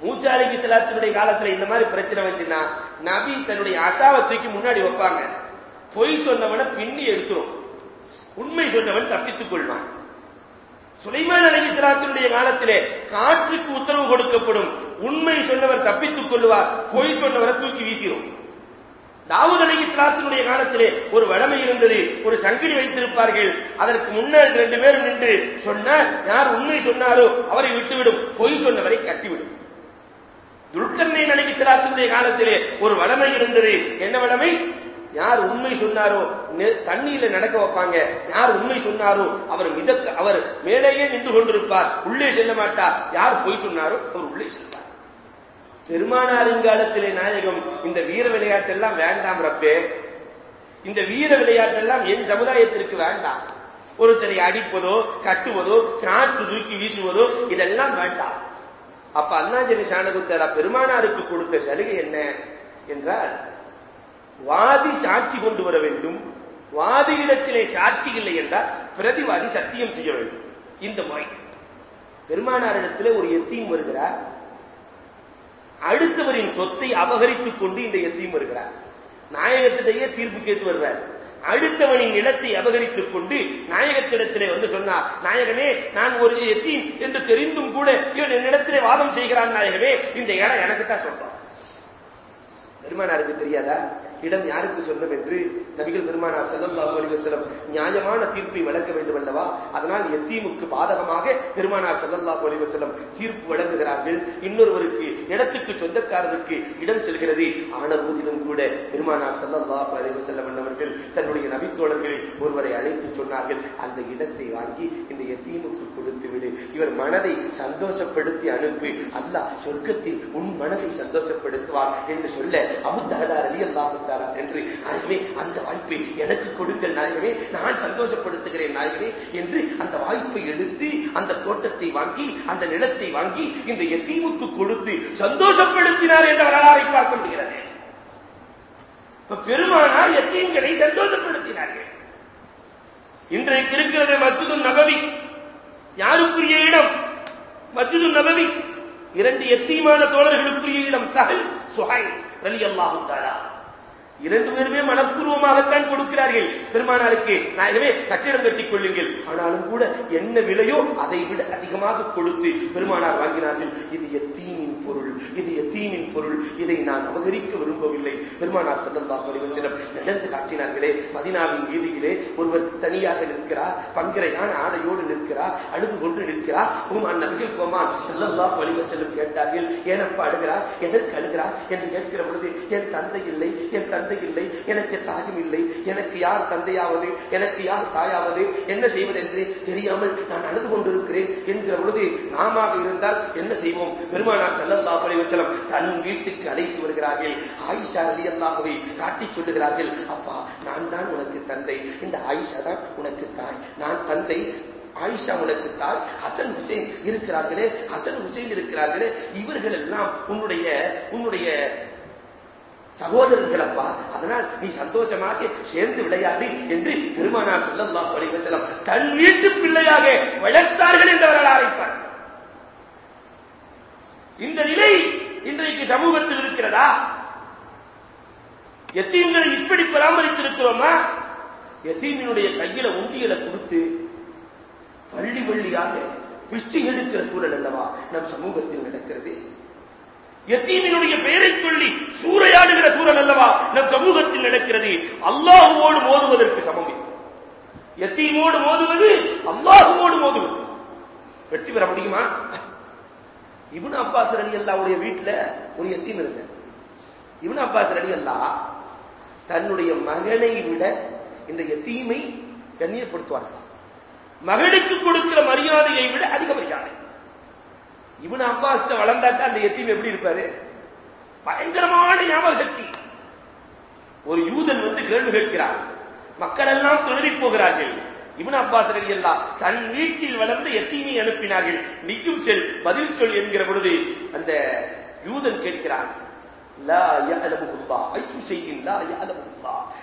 மூசா அலி சலாத்தினுடைய காலத்துல இந்த மாதிரி பிரச்சனை வந்துச்சுன்னா நபி தன்னுடைய அசாவை தூக்கி முன்னாடி வைப்பாங்க. பொய் சொன்னவனை பின்னி எடுத்துரும். உண்மை சொன்னவன் தப்பித்துக் கொள்வான். சுலைமான் அலி சலாத்தினுடைய காலத்திலே காற்றுக்கு உத்தரவு கொடுக்கப்படும். உண்மை சொன்னவர் தப்பித்துக் கொள்வார் பொய் சொன்னவரை தூக்கி வீசிடும் தாவூத் அலி இஸ்லாத்தினுடைய காலத்திலே ஒரு வளமை இருந்தது. ஒரு சங்கிலி வைத்திருப்பார்கள். அதற்கு முன்னால் ரெண்டு பேரும் நின்று சொன்னால் யார் உண்மை சொன்னாரோ அவரை விட்டுவிடும் பொய் சொன்னவரை கட்டிவிடும். துல்கர்ணை அலி இஸ்லாத்தினுடைய காலத்திலே ஒரு வளமை இருந்தது. என்ன வளமை? யார் உண்மை சொன்னாரோ தண்ணீர்ல நடக்க வைப்பாங்க. யார் உண்மை சொன்னாரோ அவர் மிதக்க அவர் மேலேயே நின்று கொண்டிருப்பார். உள்ளே செல்ல மாட்டார் யார் பொய் சொன்னாரோ அவர் உள்ளே செல்வார். பெருமானாரின் காலத்திலே நாயகம் இந்த வீர விளையாட்டெல்லாம் வேண்டாம் ரப்பே. இந்த வீர விளையாட்டெல்லாம் என் சமுதாயத்திற்கு வேண்டாம். ஒருத்தரை அடிப்பதோ கட்டுவதோ காற்று தூக்கி வீசுவதோ இதெல்லாம் வேண்டாம். அப்ப அண்ணாஞ்சலி சாணகுத்தரா பெருமானாருக்கு கொடுத்த சலுகை என்ன என்றால் வாதி சாட்சி கொண்டு வர வேண்டும். வாதியிடத்திலே சாட்சி இல்லை என்றால் பிரதிவாதி சத்தியம் செய்ய வேண்டும். இந்த முறை. பெருமானாரிடத்திலே ஒரு எத்தியும் வருகிறார். அடுத்தவரின் சொத்தை அபகரித்துக் கொண்டு இந்த எத்தியும் வருகிறார். நாயகத்திலேயே தீர்ப்பு கேட்டு வருவார் அடுத்தவனின் இடத்தை அபகரித்துக் கொண்டு நாயகத்திடத்திலே வந்து சொன்னார் நாயகமே நான் ஒரு எத்தீம் என்று தெரிந்தும் கூட இவன் என்னிடத்திலே வாதம் செய்கிறான் நாயகமே. இந்த இடம் எனக்கு தான் சொல்றான் பெருமானாருக்கு தெரியாதா? இடம் யாருக்கு சொந்தம் என்று நபிகள் பெருமானார் செல்லல்லாஹு அலைஹி நியாயமான தீர்ப்பை வழங்க வேண்டும் அல்லவா அதனால் எத்தீமுக்கு பாதகமாக பெருமானார் செல்லல்லாஹு அலைஹி தீர்ப்பு வழங்குகிறார்கள். இன்னொருவருக்கு இடத்துக்கு சொந்தக்காரருக்கு இடம் செல்கிறது. ஆன போதிலும் கூட பெருமானார் செல்லல்லாஹு அலைஹி வஸல்லம் தன்னுடைய நபித்தோழர்களில் ஒருவரை அழைத்து சொன்னார்கள். அந்த இடத்தை வாங்கி இந்த எத்தீமுக்கு கொடுத்து விடு. இவர் மனதை சந்தோஷப்படுத்தி அனுப்பி. அல்லாஹ் சொர்க்கத்தில் உன் மனதை சந்தோஷப்படுத்துவார் என்று சொல்ல அபுத்தகதார் அலி அல்லாஹு தாரா சென்று நாயகமே அந்த வாய்ப்பை எனக்கு கொடுங்கள் நாயகமே நான் சந்தோஷப்படுத்துகிறேன் நாயகமே என்று அந்த வாய்ப்பை எடுத்து அந்த தோட்டத்தை வாங்கி அந்த நிலத்தை வாங்கி இந்த எத்தீமுக்கு கொடுத்து சந்தோஷப்படுத்தினார் என்ற வரலாறை பார்க்க முடிகிறது. பெருமானார் எத்தீம்களை சந்தோஷப்படுத்தினார்கள். இன்றைக்கு இருக்கிறது மஸ்ஜிது நபவி. யாருக்குரிய இடம்? மஸ்ஜிது நபவி. இரண்டு எத்தீமான தோழர்களுக்குரிய இடம் சஹல் சுஹைல் ரலி அல்லாஹு தாலா இரண்டு பேருமே மனப்பூர்வமாகத்தான் கொடுக்கிறார்கள். பெருமானாருக்கு நாயகமே கட்டிடம் கட்டிக் கொள்ளுங்கள். ஆனாலும் கூட என்ன விலையோ அதை விட அதிகமாக கொடுத்து பெருமானார் வாங்கினார்கள். இது எத்தீம் இது எத்தீமின் பொருள். இதை நான் அபகரிக்க விரும்பவில்லை. பெருமானார் செல்லல்லா அலைஹி நடந்து காட்டினார்களே மதினாவின் வீதியிலே ஒருவர் தனியாக நிற்கிறார் பங்கரையான ஆடையோடு நிற்கிறார் அழுது கொண்டு நிற்கிறார். உமான் நபிகள் கோமான் செல்லல்லா அலைஹி கேட்டார்கள் ஏனப்பா அழுகிறார் எதற்கு அழுகிறார் என்று கேட்கிற பொழுது என் தந்தை இல்லை என் தந்தை இல்லை எனக்கு தாயும் இல்லை எனக்கு யார் தந்தையாவது எனக்கு யார் தாயாவது என்ன செய்வது என்று தெரியாமல் நான் அழுது கொண்டிருக்கிறேன் என்கிற பொழுது நாமாக இருந்தால் என்ன செய்வோம்? பெருமானார் செல்லல்லா அலைஹி வஸல்லம் தன் வீட்டுக்கு அழைத்து வருகிறார்கள். ஆயிஷா ரலியல்லாஹுவை காட்டிச் சொல்லுகிறார்கள் அப்பா நான் தான் உனக்கு தந்தை. இந்த ஆயிஷா தான் உனக்கு தாய். நான் தந்தை. ஆயிஷா உனக்கு தாய். ஹசன் ஹுசைன் இருக்கிறார்களே ஹசன் ஹுசைன் இருக்கிறார்களே. இவர்கள் எல்லாம் உன்னுடைய உன்னுடைய சகோதரர்கள் அப்பா அதனால் நீ சந்தோஷமாக சேர்ந்து விளையாடு என்று பெருமானார் ஸல்லல்லாஹு அலைஹி தன் வீட்டு பிள்ளையாக வளர்த்தார்கள் என்று அவர்கள் பார்க்கிறோம் இந்த நிலை இன்றைக்கு சமூகத்தில் இருக்கிறதா? எத்தீம்களை இப்படி பராமரித்திருக்கிறோமா? எத்தீமினுடைய கையில உண்டியலை கொடுத்து வள்ளி வள்ளியாக பிச்சை எடுக்கிற சூழல் அல்லவா நம் சமூகத்தில் நடக்கிறது? எத்தீமினுடைய பெயரை சொல்லி சூறையாடுகிற சூழல் அல்லவா நம் சமூகத்தில் நடக்கிறது? அல்லாஹுவோடு மோதுவதற்கு சமம் எத்தீமோடு மோதுவது அல்லாஹுவோடு மோதுவது. வெற்றி பெற முடியுமா? இவனு அப்பாஸ் அலி அல்லாவுடைய வீட்டுல ஒரு எத்தீம் இருக்க. இவனு அப்பாஸ் அலி அல்லா தன்னுடைய மகனை விட இந்த எத்தீமை கண்ணியப்படுத்துவார்கள். மகனுக்கு கொடுக்கிற மரியாதையை விட அதிக மரியாதை இவன் அப்பாஸ்ட வளர்ந்தாக்க அந்த எத்தீம் எப்படி இருப்பாரு? பயங்கரமான ஞாபக சக்தி. ஒரு யூதன் வந்து கேள்வி கேட்கிறார். மக்கள் எல்லாம் தொழிலி போகிறார்கள். இவன் அப்பாஸ் ரவி அல்லா தன் வீட்டில் வளர்ந்து எத்தீமை அனுப்பினார்கள். நிக்கும் செல் பதில் சொல் என்கிற பொழுது அந்த யூதன் கேட்கிறான். லா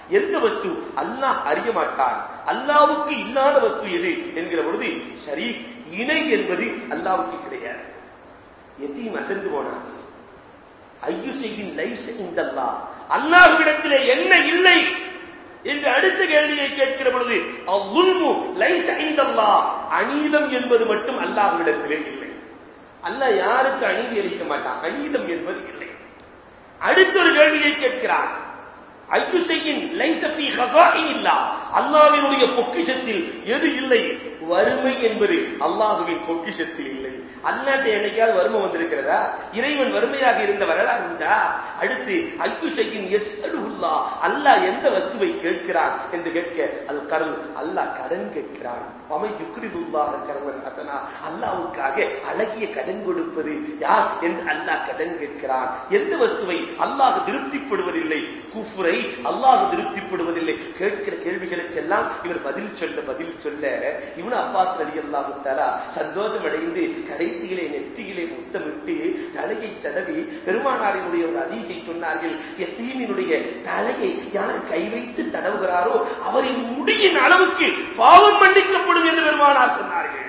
எந்த வஸ்து? அல்லாஹ் அறிய மாட்டான் அல்லாவுக்கு இல்லாத வஸ்து எது? என்கிற பொழுது சரி இணை என்பது அல்லாவுக்கு கிடையாது. எத்தீம் அசந்து போனான். ஐயு ஷைஇன் லைஸ இந்தல்லாஹ் அல்லாஹ்விடத்திலே என்ன இல்லை? என்று அடுத்த கேள்வியை கேட்கிற பொழுது அவ்வுல்மு லைஸ இந்தல்லாஹ் அநீதம் என்பது மட்டும் அல்லாஹ்விடத்திலே இல்லை. அல்லாஹ் யாருக்கு அநீதி அளிக்க மாட்டான்? அநீதம் என்பது இல்லை. அடுத்த ஒரு கேள்வியை கேட்கிறார் ஐயுசையின் லைசபி ஹசாயின் இல்லா. அல்லாவினுடைய பொக்கிஷத்தில் எது இல்லை? வறுமை என்பது அல்லாஹுவின் பொக்கிஷத்தில் இல்லை. அந்நாட்டை என்னைக்காவது வறுமை வந்திருக்கிறதா? இறைவன் வறுமையாக இருந்த வரலாறு உண்டா? அடுத்து ஐயுசையின் எஸ்அலுல்லா அல்லாஹ் எந்த வஸ்துவை கேட்கிறான் என்று கேட்க அது கருள் அல்லாஹ் கடன் கேட்கிறான். அவன் யுக்ரிதுல்லாஹ கர்மன் அதனா அழகிய கடன் கொடுப்பது யார் என்று அல்லாஹ் கடன் கேட்கிறான். எந்த வஸ்துவை அல்லாஹ் திருப்திப்படுவதில்லை? குஃபுரை அல்லாஹ் திருப்திப்படுவதில்லை. கேட்கிற கேள்விகளுக்கெல்லாம் இவர் பதில் சொல்ல பதில் சொல்ல. இவன் அப்பாஸ் அலி அல்லாஹு தலா சந்தோஷம் அடைந்து கடைசியிலே நெற்றியிலே முத்தமிட்டு தலையை தடவி பெருமானாரினுடைய ஒரு அதிசை சொன்னார்கள். எத்தீமினுடைய தலையை யார் கை வைத்து தடவுகிறாரோ அவரின் முடியின் அளவுக்கு பாவம் மன்னிக்கப்படும். என்று பெருமானார் சொன்னார்கள்.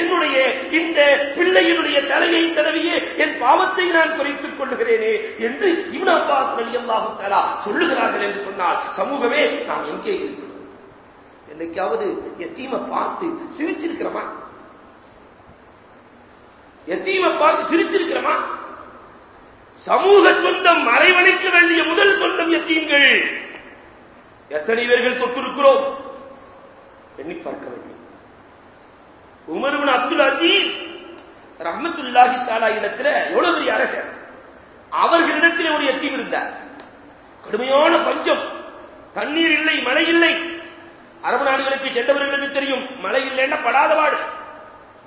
என்னுடைய இந்த பிள்ளையினுடைய தலையை தடவியே என் பாவத்தை நான் குறைத்துக் கொள்ளுகிறேனே என்று இவன் அப்பாஸ் ரலியல்லாஹு தலா சொல்லுகிறார்கள் என்று சொன்னால் சமூகமே நாம் எங்கே இருக்கிறோம்? என்னைக்காவது எத்தீமை பார்த்து சிரிச்சிருக்கிறமா? எத்தீமை பார்த்து சிரிச்சிருக்கிறமா? சமூக சொந்தம் மறைவணிக்க வேண்டிய முதல் சொந்தம் எத்தீங்கள் எத்தனை பேர்கள் தொட்டிருக்கிறோம்? எண்ணி பார்க்க வேண்டும் உமர் அப்துல் அஜீஸ் ரஹமத்துல்லாஹி தாலா இடத்துல எவ்வளவு பெரிய அரசர்? அவர்களிடத்தில் ஒரு எத்தீம் இருந்தார். கடுமையான பஞ்சம். தண்ணீர் இல்லை மழை இல்லை. அரபு நாடுகளுக்கு சென்றவர்களுக்கு தெரியும் மழை இல்லைன்னா படாதவாடு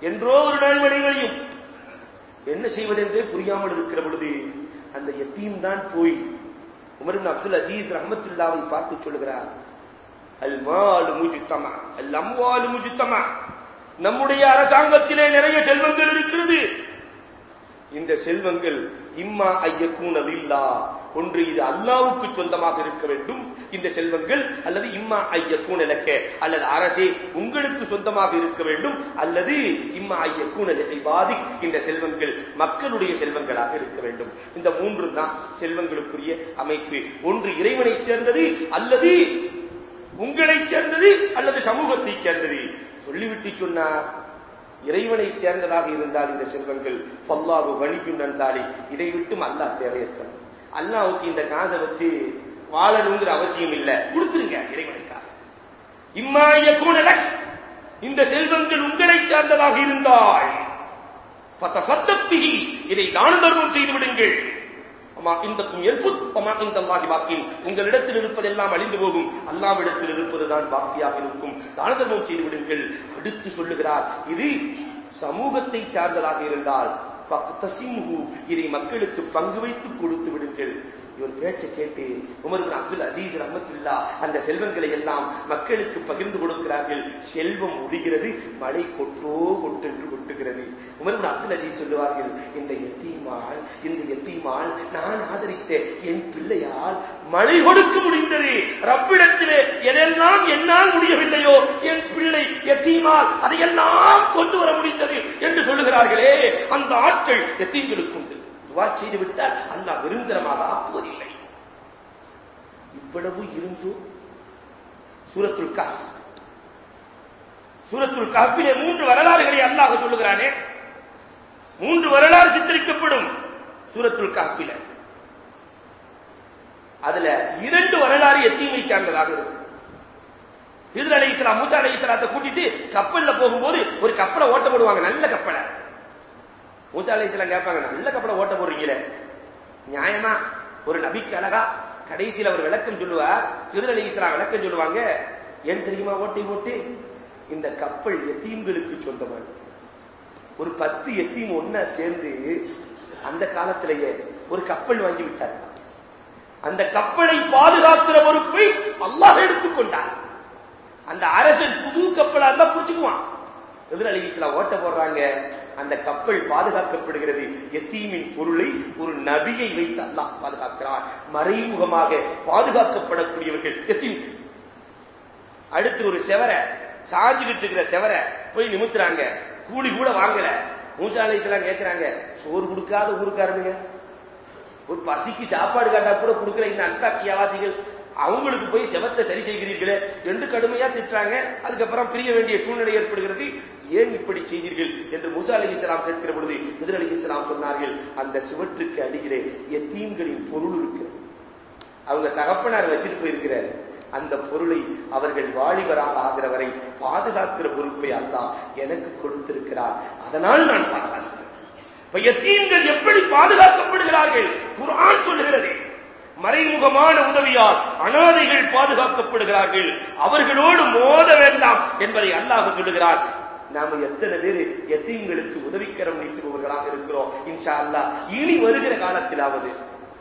என்றோ ஒரு நாள் மழை வழியும் என்ன செய்வதென்றே புரியாமல் இருக்கிற பொழுது அந்த எத்தீம் தான் போய் உமர் அப்துல் அஜீஸ் ரஹமத்துல்லாவை பார்த்து சொல்லுகிறார். அல் மாலு முஜித்தமா அல் அம்வாலு முஜித்தமா நம்முடைய அரசாங்கத்திலே நிறைய செல்வங்கள் இருக்கிறது. இந்த செல்வங்கள் இம்மா ஐயக்கூன் இல்லா ஒன்று இது அல்லாவுக்கு சொந்தமாக இருக்க வேண்டும். இந்த செல்வங்கள் அல்லது இம்மா ஐயக்கூன் இலக்க அல்லது அரசே உங்களுக்கு சொந்தமாக இருக்க வேண்டும். அல்லது இம்மா ஐயக்கூன் பாதி இந்த செல்வங்கள் மக்களுடைய செல்வங்களாக இருக்க வேண்டும். இந்த மூன்று தான் செல்வங்களுக்குரிய அமைப்பு. ஒன்று இறைவனை சேர்ந்தது அல்லது உங்களை சேர்ந்தது அல்லது சமூகத்தை சேர்ந்தது. சொல்லிவிட்டு சொன்னார். இறைவனை சேர்ந்ததாக இருந்தால் இந்த செல்வங்கள் பல்லாவு வணிக்கும் நந்தாளி இதை விட்டும் அல்லாஹ் தேவையற்றது. அல்லாவுக்கு இந்த காசை வச்சு வாழணுங்கிற அவசியம் இல்லை. கொடுத்துருங்க இறைவனுக்காக. இம்மாய கூணலக் இந்த செல்வங்கள் உங்களை சார்ந்ததாக இருந்தால். சத்தப்பிகி இதை தான தர்மம் செய்து விடுங்கள். மா இந்தக்கும் எல்புத் அம்மா இந்த அல்லாஹி பாக்கின். உங்களிடத்தில் இருப்பதெல்லாம் அழிந்து போகும். அல்லாவிடத்தில் இருப்பதுதான் பாக்கியாக இருக்கும். தான தர்மம் செய்து விடுங்கள். அடுத்து சொல்லுகிறார் இது சமூகத்தை சார்ந்ததாக இருந்தால் இதை மக்களுக்கு பங்கு வைத்து கொடுத்து விடுங்கள். இவர் பேச்சை கேட்டு உமர் அப்துல் அஜீஸ் ரஹமத்துல்லா அந்த செல்வங்களை எல்லாம் மக்களுக்கு பகிர்ந்து கொடுக்கிறார்கள். செல்வம் முடிகிறது மழை கொட்டோ கொட்டென்று கொட்டுகிறது. உமர் அப்துல் அஜீஸ் சொல்லுவார்கள் இந்த எத்தீமாள் இந்த எத்தீமாள் நான் ஆதரித்த என் பிள்ளையால் மழை கொடுக்க முடிந்தது. ரப்பிடத்திலே எதெல்லாம் என்னால் முடியவில்லையோ என் பிள்ளை எத்தீமால் அதையெல்லாம் கொண்டு வர முடிந்தது என்று சொல்லுகிறார்களே. அந்த ஆட்கள் எத்தீங்களுக்கும் துவா செய்து விட்டால் அல்லாஹ் விருந்தரமாக ஆக்குவதில்லை இவ்வளவு இருந்தும் சூரத்துல் காஃப் சூரத்துல் காஃபிலே மூன்று வரலாறுகளை அல்லாஹ் சொல்லுகிறானே. மூன்று வரலாறு சித்தரிக்கப்படும் சூரத்துல் காஃபில அதுல இரண்டு வரலாறு எத்தீமை சார்ந்ததாக இருக்கும். இதுல அலை இஸ்லாம் மூசா அலை இஸ்லாத்தை கூட்டிட்டு கப்பல்ல போகும்போது ஒரு கப்பலை ஓட்ட போடுவாங்க நல்ல கப்பலை. மூசா அலை கேட்பாங்க நல்ல கப்பலை ஓட்ட போடுறீங்களே நியாயமா ஒரு நபிக்கு அழகா கடைசியில் அவர் விளக்கம் சொல்லுவார். ஹிதர் அலி இஸ்லாம் விளக்கம் சொல்லுவாங்க ஏன் தெரியுமா ஓட்டி ஓட்டி? இந்த கப்பல் எத்தீம்களுக்கு சொந்தமானது. ஒரு பத்து எத்தீம் ஒன்னா சேர்ந்து அந்த காலத்திலேயே ஒரு கப்பல் வாங்கி விட்டார். அந்த கப்பலை பாதுகாக்கிற பொறுப்பை அல்லாஹ் எடுத்துக்கொண்டார் அந்த அரசன் புது கப்பலா இருந்தா புரிச்சுக்குவான் எதிர் அலி இஸ்லாம் ஓட்ட போடுறாங்க. அந்த கப்பல் பாதுகாக்கப்படுகிறது. எத்தீமின் பொருளை ஒரு நபியை வைத்து அல்லாஹ் பாதுகாக்கிறார் மறைமுகமாக பாதுகாக்கப்படக்கூடியவர்கள் எத்தீம். அடுத்து ஒரு செவர சாஞ்சுகிட்டு இருக்கிற செவர போய் நிமித்துறாங்க. கூலி கூட வாங்கல. மூசா அலி கேட்கிறாங்க சோறு கொடுக்காத ஊருக்காரனுங்க. ஒரு பசிக்கு சாப்பாடு காட்டா கூட கொடுக்கிற இந்த அந்தாக்கியவாசிகள் அவங்களுக்கு போய் செவத்தை சரி செய்கிறீர்களே என்று கடுமையா திட்டுறாங்க. அதுக்கப்புறம் பிரிய வேண்டிய சூழ்நிலை ஏற்படுகிறது. ஏன் இப்படி செய்தீர்கள் என்று முசா அலி இஸ்லாம் கேட்கிற பொழுது முதல் அலி இஸ்லாம் சொன்னார்கள் அந்த சுவற்றுக்கு அடியிலே எத்தீம்களின் பொருள் இருக்கிறது. அவங்க தகப்பனார் வச்சிட்டு போயிருக்கிறார் அந்த பொருளை அவர்கள் வாலிபராக ஆகிற வரை பாதுகாக்கிற பொறுப்பை அல்லாஹ் எனக்கு கொடுத்திருக்கிறார். அதனால் நான் பாதுகாக்கிறேன். எத்தீன்கள் எப்படி பாதுகாக்கப்படுகிறார்கள்? குரான் சொல்லுகிறது. மறைமுகமான உதவியால் அனாதைகள் பாதுகாக்கப்படுகிறார்கள். அவர்களோடு மோத வேண்டாம் என்பதை அல்லாஹ் சொல்லுகிறார். நாம எத்தனை பேர் எத்தீங்களுக்கு உதவிக்கரம் நீட்டுபவர்களாக இருக்கிறோம். இன்ஷா அல்லாஹ் இனி வருகிற காலத்திலாவது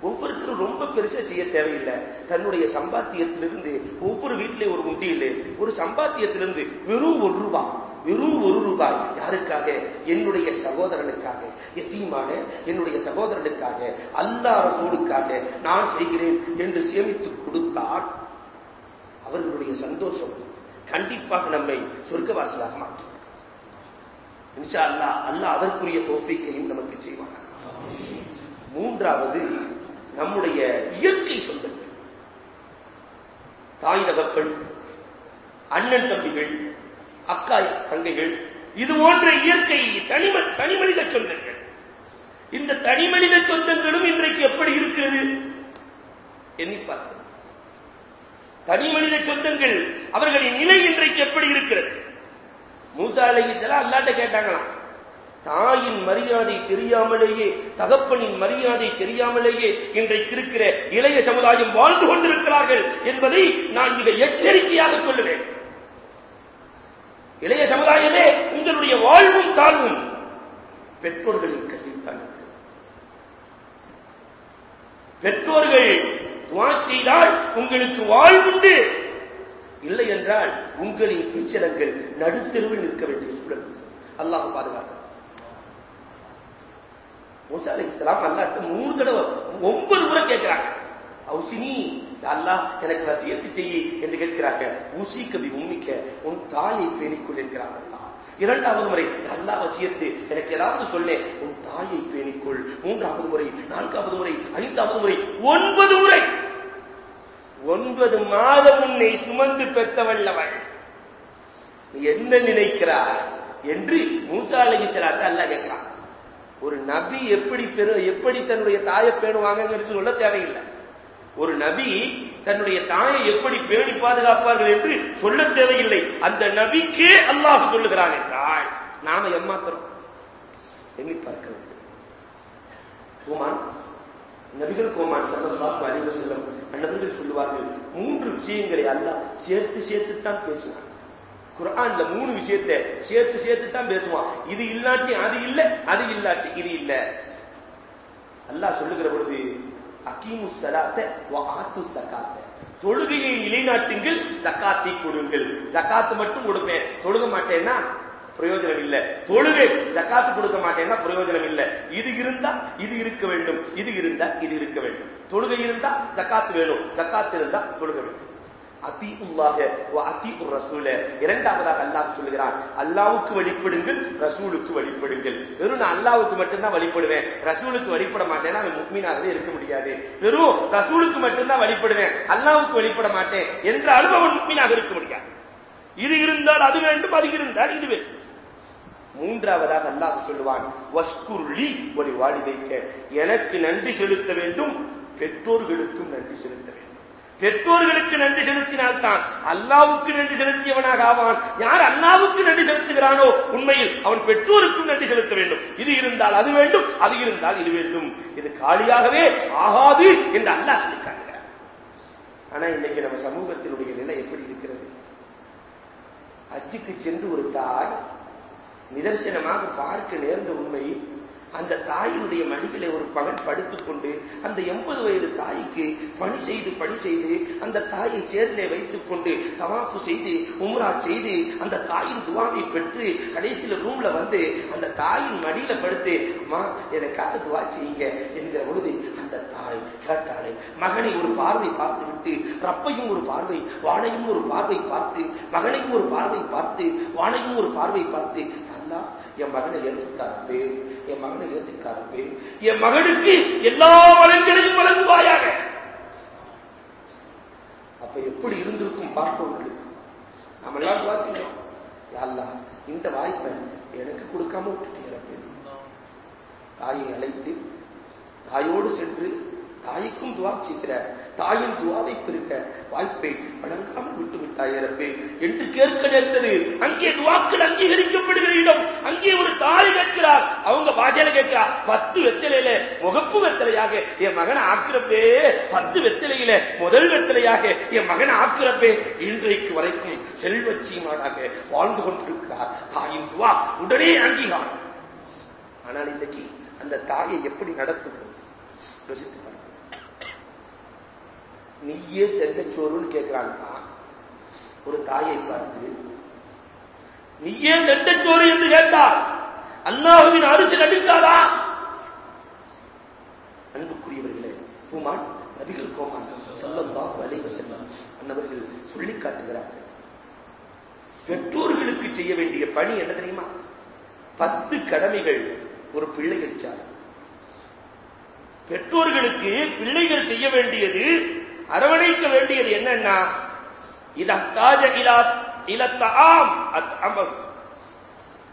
ஒவ்வொருத்தரும் ரொம்ப பெருசா செய்ய தேவையில்லை. தன்னுடைய சம்பாத்தியத்திலிருந்து ஒவ்வொரு வீட்டிலே ஒரு உண்டியில் ஒரு சம்பாத்தியத்திலிருந்து வெறும் ஒரு ரூபாய் வெறும் ஒரு ரூபாய் யாருக்காக? என்னுடைய சகோதரனுக்காக. எத்தீமான? என்னுடைய சகோதரனுக்காக அல்லா ரசூலுக்காக நான் செய்கிறேன் என்று சேமித்து கொடுத்தால் அவர்களுடைய சந்தோஷம் கண்டிப்பாக நம்மை சொர்க்கவாசலாக மாட்டோம் இன்ஷா அல்லா அல்லாஹ் அதற்குரிய தோப்பிக்கையும் நமக்கு செய்வாங்க மூன்றாவது நம்முடைய இயற்கை சொந்தங்கள். தாய் தகப்பன் அண்ணன் தம்பிகள் அக்கா தங்கைகள் இது போன்ற இயற்கை தனிம தனிமனித சொந்தங்கள். இந்த தனி மனித சொந்தங்களும் இன்றைக்கு எப்படி இருக்கிறது? எண்ணி பார்க்க தனிமனித சொந்தங்கள் அவர்களின் நிலை இன்றைக்கு எப்படி இருக்கிறது? மூசா அல்லாட்ட கேட்டாங்களாம். தாயின் மரியாதை தெரியாமலேயே தகப்பனின் மரியாதை தெரியாமலேயே இன்றைக்கு இருக்கிற இளைய சமுதாயம் வாழ்ந்து கொண்டிருக்கிறார்கள் என்பதை நான் மிக எச்சரிக்கையாக சொல்லுவேன். இளைய சமுதாயமே உங்களுடைய வாழ்வும் தாழ்வும் பெற்றோர்களின் கல்வித்தான் பெற்றோர்கள் துவா செய்தால் உங்களுக்கு வாழ்வுண்டு. இல்லை என்றால் உங்களின் பிச்சலங்கள் நடுத்தெருவில் நிற்க வேண்டிய சூழல். அல்லாஹ் பாதுகாக்க மூசா அலி இஸ்லாம் அல்லாட்ட மூணு தடவை ஒன்பது முறை கேட்கிறாங்க. அவுசினி அல்லாஹ் எனக்கு வசியத்து செய்யி என்று கேட்கிறாங்க. ஊசி கவி உம்மிக்க உன் தாயை பேணிக்கொள் என்கிறாங்க இரண்டாவது முறை அல்லாஹ் வசியத்து எனக்கு ஏதாவது சொல்லேன் உன் தாயை பேணிக்கொள். மூன்றாவது முறை நான்காவது முறை ஐந்தாவது முறை ஒன்பது முறை. ஒன்பது மாதம் உன்னை சுமந்து பெற்றவல்லவள் என்ன நினைக்கிறார் என்று மூசா அலகி செலாத்த கேட்கிறான். ஒரு நபி எப்படி பெரு எப்படி தன்னுடைய தாயை பேணுவாங்கன்னு சொல்ல தேவையில்லை. ஒரு நபி தன்னுடைய தாயை எப்படி பேணி பாதுகாப்பார்கள் என்று சொல்ல தேவையில்லை. அந்த நபிக்கே அல்லாஹ் சொல்லுகிறான் என்றால் நாம எம்மாத்திரம் எண்ணி பார்க்க வேண்டும். கோமான் நபிகள் கோமான் சல்லல்லாஹு அலைஹி வஸல்லம் நபிகள் சொல்லுவார்கள் மூன்று விஷயங்களை அல்லாஹ் சேர்த்து சேர்த்து தான் பேசுவான். குரான்ல மூணு விஷயத்தை சேர்த்து சேர்த்து தான் பேசுவான். இது இல்லாட்டி அது இல்ல அது இல்லாட்டி இது இல்ல. அல்லாஹ் சொல்லுகிற பொழுது அகீமு சலாத்த ஆத்து சகாத்த தொழுகையை நிலைநாட்டுங்கள் சக்காத்தி கொடுங்கள். சக்காத்து மட்டும் கொடுப்பேன். தொழுக மாட்டேன்னா பிரயோஜனம் இல்ல. தொழுகை ஜக்காத்து கொடுக்க மாட்டேன்னா பிரயோஜனம் இல்ல. இது இருந்தா இது இருக்க வேண்டும். இது இருந்தா இது இருக்க வேண்டும். தொழுகை இருந்தா ஜக்காத்து வேணும். ஜக்காத்து இருந்தா தொழுக வேண்டும். அதி உல்லாக அதி ரசூல. இரண்டாவதாக அல்லாஹ் சொல்லுகிறான் அல்லாவுக்கு வழிபடுங்கள் ரசூலுக்கு வழிபடுங்கள். வெறும் நான் அல்லாவுக்கு மட்டும்தான் வழிபடுவேன். ரசூலுக்கு வழிபட மாட்டேன்னா அவன் முக்மீனாகவே இருக்க முடியாது. வெறும் ரசூலுக்கு மட்டும்தான் வழிபடுவேன். அல்லாவுக்கு வழிபட மாட்டேன் என்ற அனுபவம் முக்மீனாக இருக்க முடியாது. இது இருந்தால் அது வேண்டும் அது இருந்தால் இது வேண்டும். மூன்றாவதாக அல்லாஹ் சொல்லுவான் வஸ்குருளி ஒரு வாலிதைக்க எனக்கு நன்றி செலுத்த வேண்டும் பெற்றோர்களுக்கும் நன்றி செலுத்த பெற்றோர்களுக்கு நன்றி செலுத்தினால்தான் அல்லாவுக்கு நன்றி செலுத்தியவனாக ஆவான். யார் அல்லாவுக்கு நன்றி செலுத்துகிறானோ உண்மையில் அவன் பெற்றோருக்கும் நன்றி செலுத்த வேண்டும். இது இருந்தால் அது வேண்டும் அது இருந்தால் இது வேண்டும். இது காலியாகவே ஆகாது என்று அல்லாஹ் சொல்லி காட்டுகிறார் ஆனா இன்னைக்கு நம்ம சமூகத்தினுடைய நிலை எப்படி இருக்கிறது? அஜிக்கு சென்று ஒரு தாய் நிதர்சனமாக பார்க்க நேர்ந்த உண்மை அந்த தாயினுடைய மடிகளை ஒரு பகன் படுத்துக்கொண்டு அந்த எண்பது வயது தாய்க்கு பணி செய்து பணி செய்து அந்த தாயை சேர்லே வைத்துக் கொண்டு தவாப்பு செய்து உம்ரா செய்து அந்த தாயின் துவாவை பெற்று கடைசியில ரூம்ல வந்து அந்த தாயின் மடியில படுத்து அம்மா எனக்காக துவா செய்யுங்க என்கிற பொழுது அந்த தாய் கேட்டாளே மகனை ஒரு பார்வை பார்த்து விட்டு ரப்பையும் ஒரு பார்வை வானையும் ஒரு பார்வை பார்த்து மகனையும் ஒரு பார்வை பார்த்து வானையும் ஒரு பார்வை பார்த்து என் மகனை ஏற்றுக்கிட்டாரு என் மகனை ஏற்றுக்கிட்டாரு என் மகனுக்கு எல்லா வளங்களையும் வழங்குவாயாக. அப்ப எப்படி இருந்திருக்கும் பார்ப்பவர்களுக்கு? நம்ம எல்லாம் வாசிக்கிறோம் செய்யணும் இந்த வாய்ப்பை எனக்கு கொடுக்காம விட்டுட்டு இறப்பேன் தாயை அழைத்து தாயோடு சென்று தாய்க்கும் துவா செய்கிற தாயின் துவாவை பெறுக. வாய்ப்பை வழங்காமல் விட்டு ரப்பே என்று கேட்க நேர்ந்தது. அங்கே துவாக்கள் அங்கீகரிக்கப்படுகிற இடம். அங்கே ஒரு தாய் கேட்கிறார் அவங்க பாஷையில கேட்கிறா பத்து வெத்தலையில முகப்பு வெத்தலையாக என் மகனை ஆக்கிறப்பே. பத்து வெத்தலையில முதல் வெத்தலையாக என் மகனை ஆக்கிறப்பே. இன்றைக்கு வரைக்கும் செல்வச்சியமானாக வாழ்ந்து கொண்டிருக்கிறார். தாயின் துவா உடனே அங்கீகாரம். ஆனால் இன்னைக்கு அந்த தாயை எப்படி நடத்துகிறோம் யோசித்து நீயே தெண்டச்சோறுன்னு கேட்கிறான்ப்பா ஒரு தாயை பார்த்து நீயே தெண்டச்சோறு என்று கேட்டார் அல்லாஹுவின் அரிசி நடித்தாரா அன்புக்குரியவர்களே பூமான் நபிகள் கோமான் சொல்லலாம் வலைவ செல்லம் அன்னவர்கள் சொல்லி காட்டுகிறார்கள். பெற்றோர்களுக்கு செய்ய வேண்டிய பணி என்ன தெரியுமா? பத்து கடமைகள் ஒரு பிள்ளைகள் சார். பெற்றோர்களுக்கு பிள்ளைகள் செய்ய வேண்டியது அரவணைக்க வேண்டியது என்னன்னா இதத்தாஜ இலா இலத்தாம் அமம்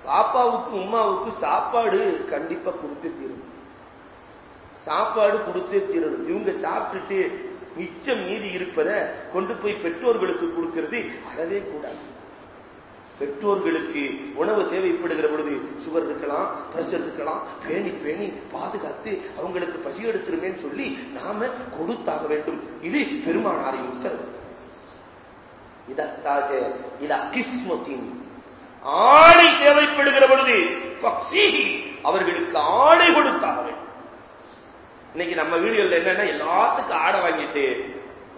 பாப்பாவுக்கு உமாவுக்கு சாப்பாடு கண்டிப்பா கொடுத்து தீரணும். சாப்பாடு கொடுத்து தீரணும். இவங்க சாப்பிட்டுட்டு மிச்சம் மீதி இருப்பதை கொண்டு போய் பெற்றோர்களுக்கு கொடுக்கிறது அறவே கூடாது. பெற்றோர்களுக்கு உணவு தேவைப்படுகிற பொழுது சுகர் இருக்கலாம் பிரஷர் இருக்கலாம் பேணி பேணி பாதுகாத்து அவங்களுக்கு பசி எடுத்துருமேன்னு சொல்லி நாம கொடுத்தாக வேண்டும். இது பெருமானாரின் உத்தரவு. இதத்தாஜ இல கிஸ்மத்தின். ஆடை தேவைப்படுகிற பொழுது அவர்களுக்கு ஆடை கொடுத்தாக வேண்டும். இன்னைக்கு நம்ம வீடுகள்ல என்னன்னா எல்லாத்துக்கும் ஆடை வாங்கிட்டு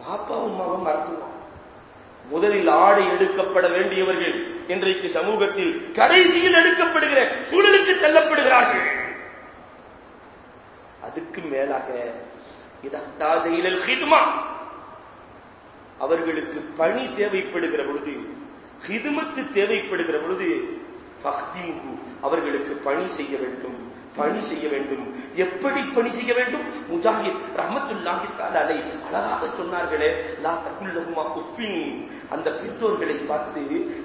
பாப்பாவும் உமாவும் மறந்துவோம் முதலில் ஆடை எடுக்கப்பட வேண்டியவர்கள் இன்றைக்கு சமூகத்தில் கடைசியில் எடுக்கப்படுகிற சூழலுக்கு தள்ளப்படுகிறார்கள். அதுக்கு மேலாக இதத்தாதையில் ஹிதுமா. அவர்களுக்கு பணி தேவைப்படுகிற பொழுது ஹிதுமத்து தேவைப்படுகிற பொழுது அவர்களுக்கு பணி செய்ய வேண்டும். பணி செய்ய வேண்டும். எப்படி பணி செய்ய வேண்டும்? முஜாஹித் ரஹமத்துல்லாஹி தாலாலை அழகாக சொன்னார்களே லா தகுல்லகுமா உஃபின். அந்த பெற்றோர்களை பார்த்து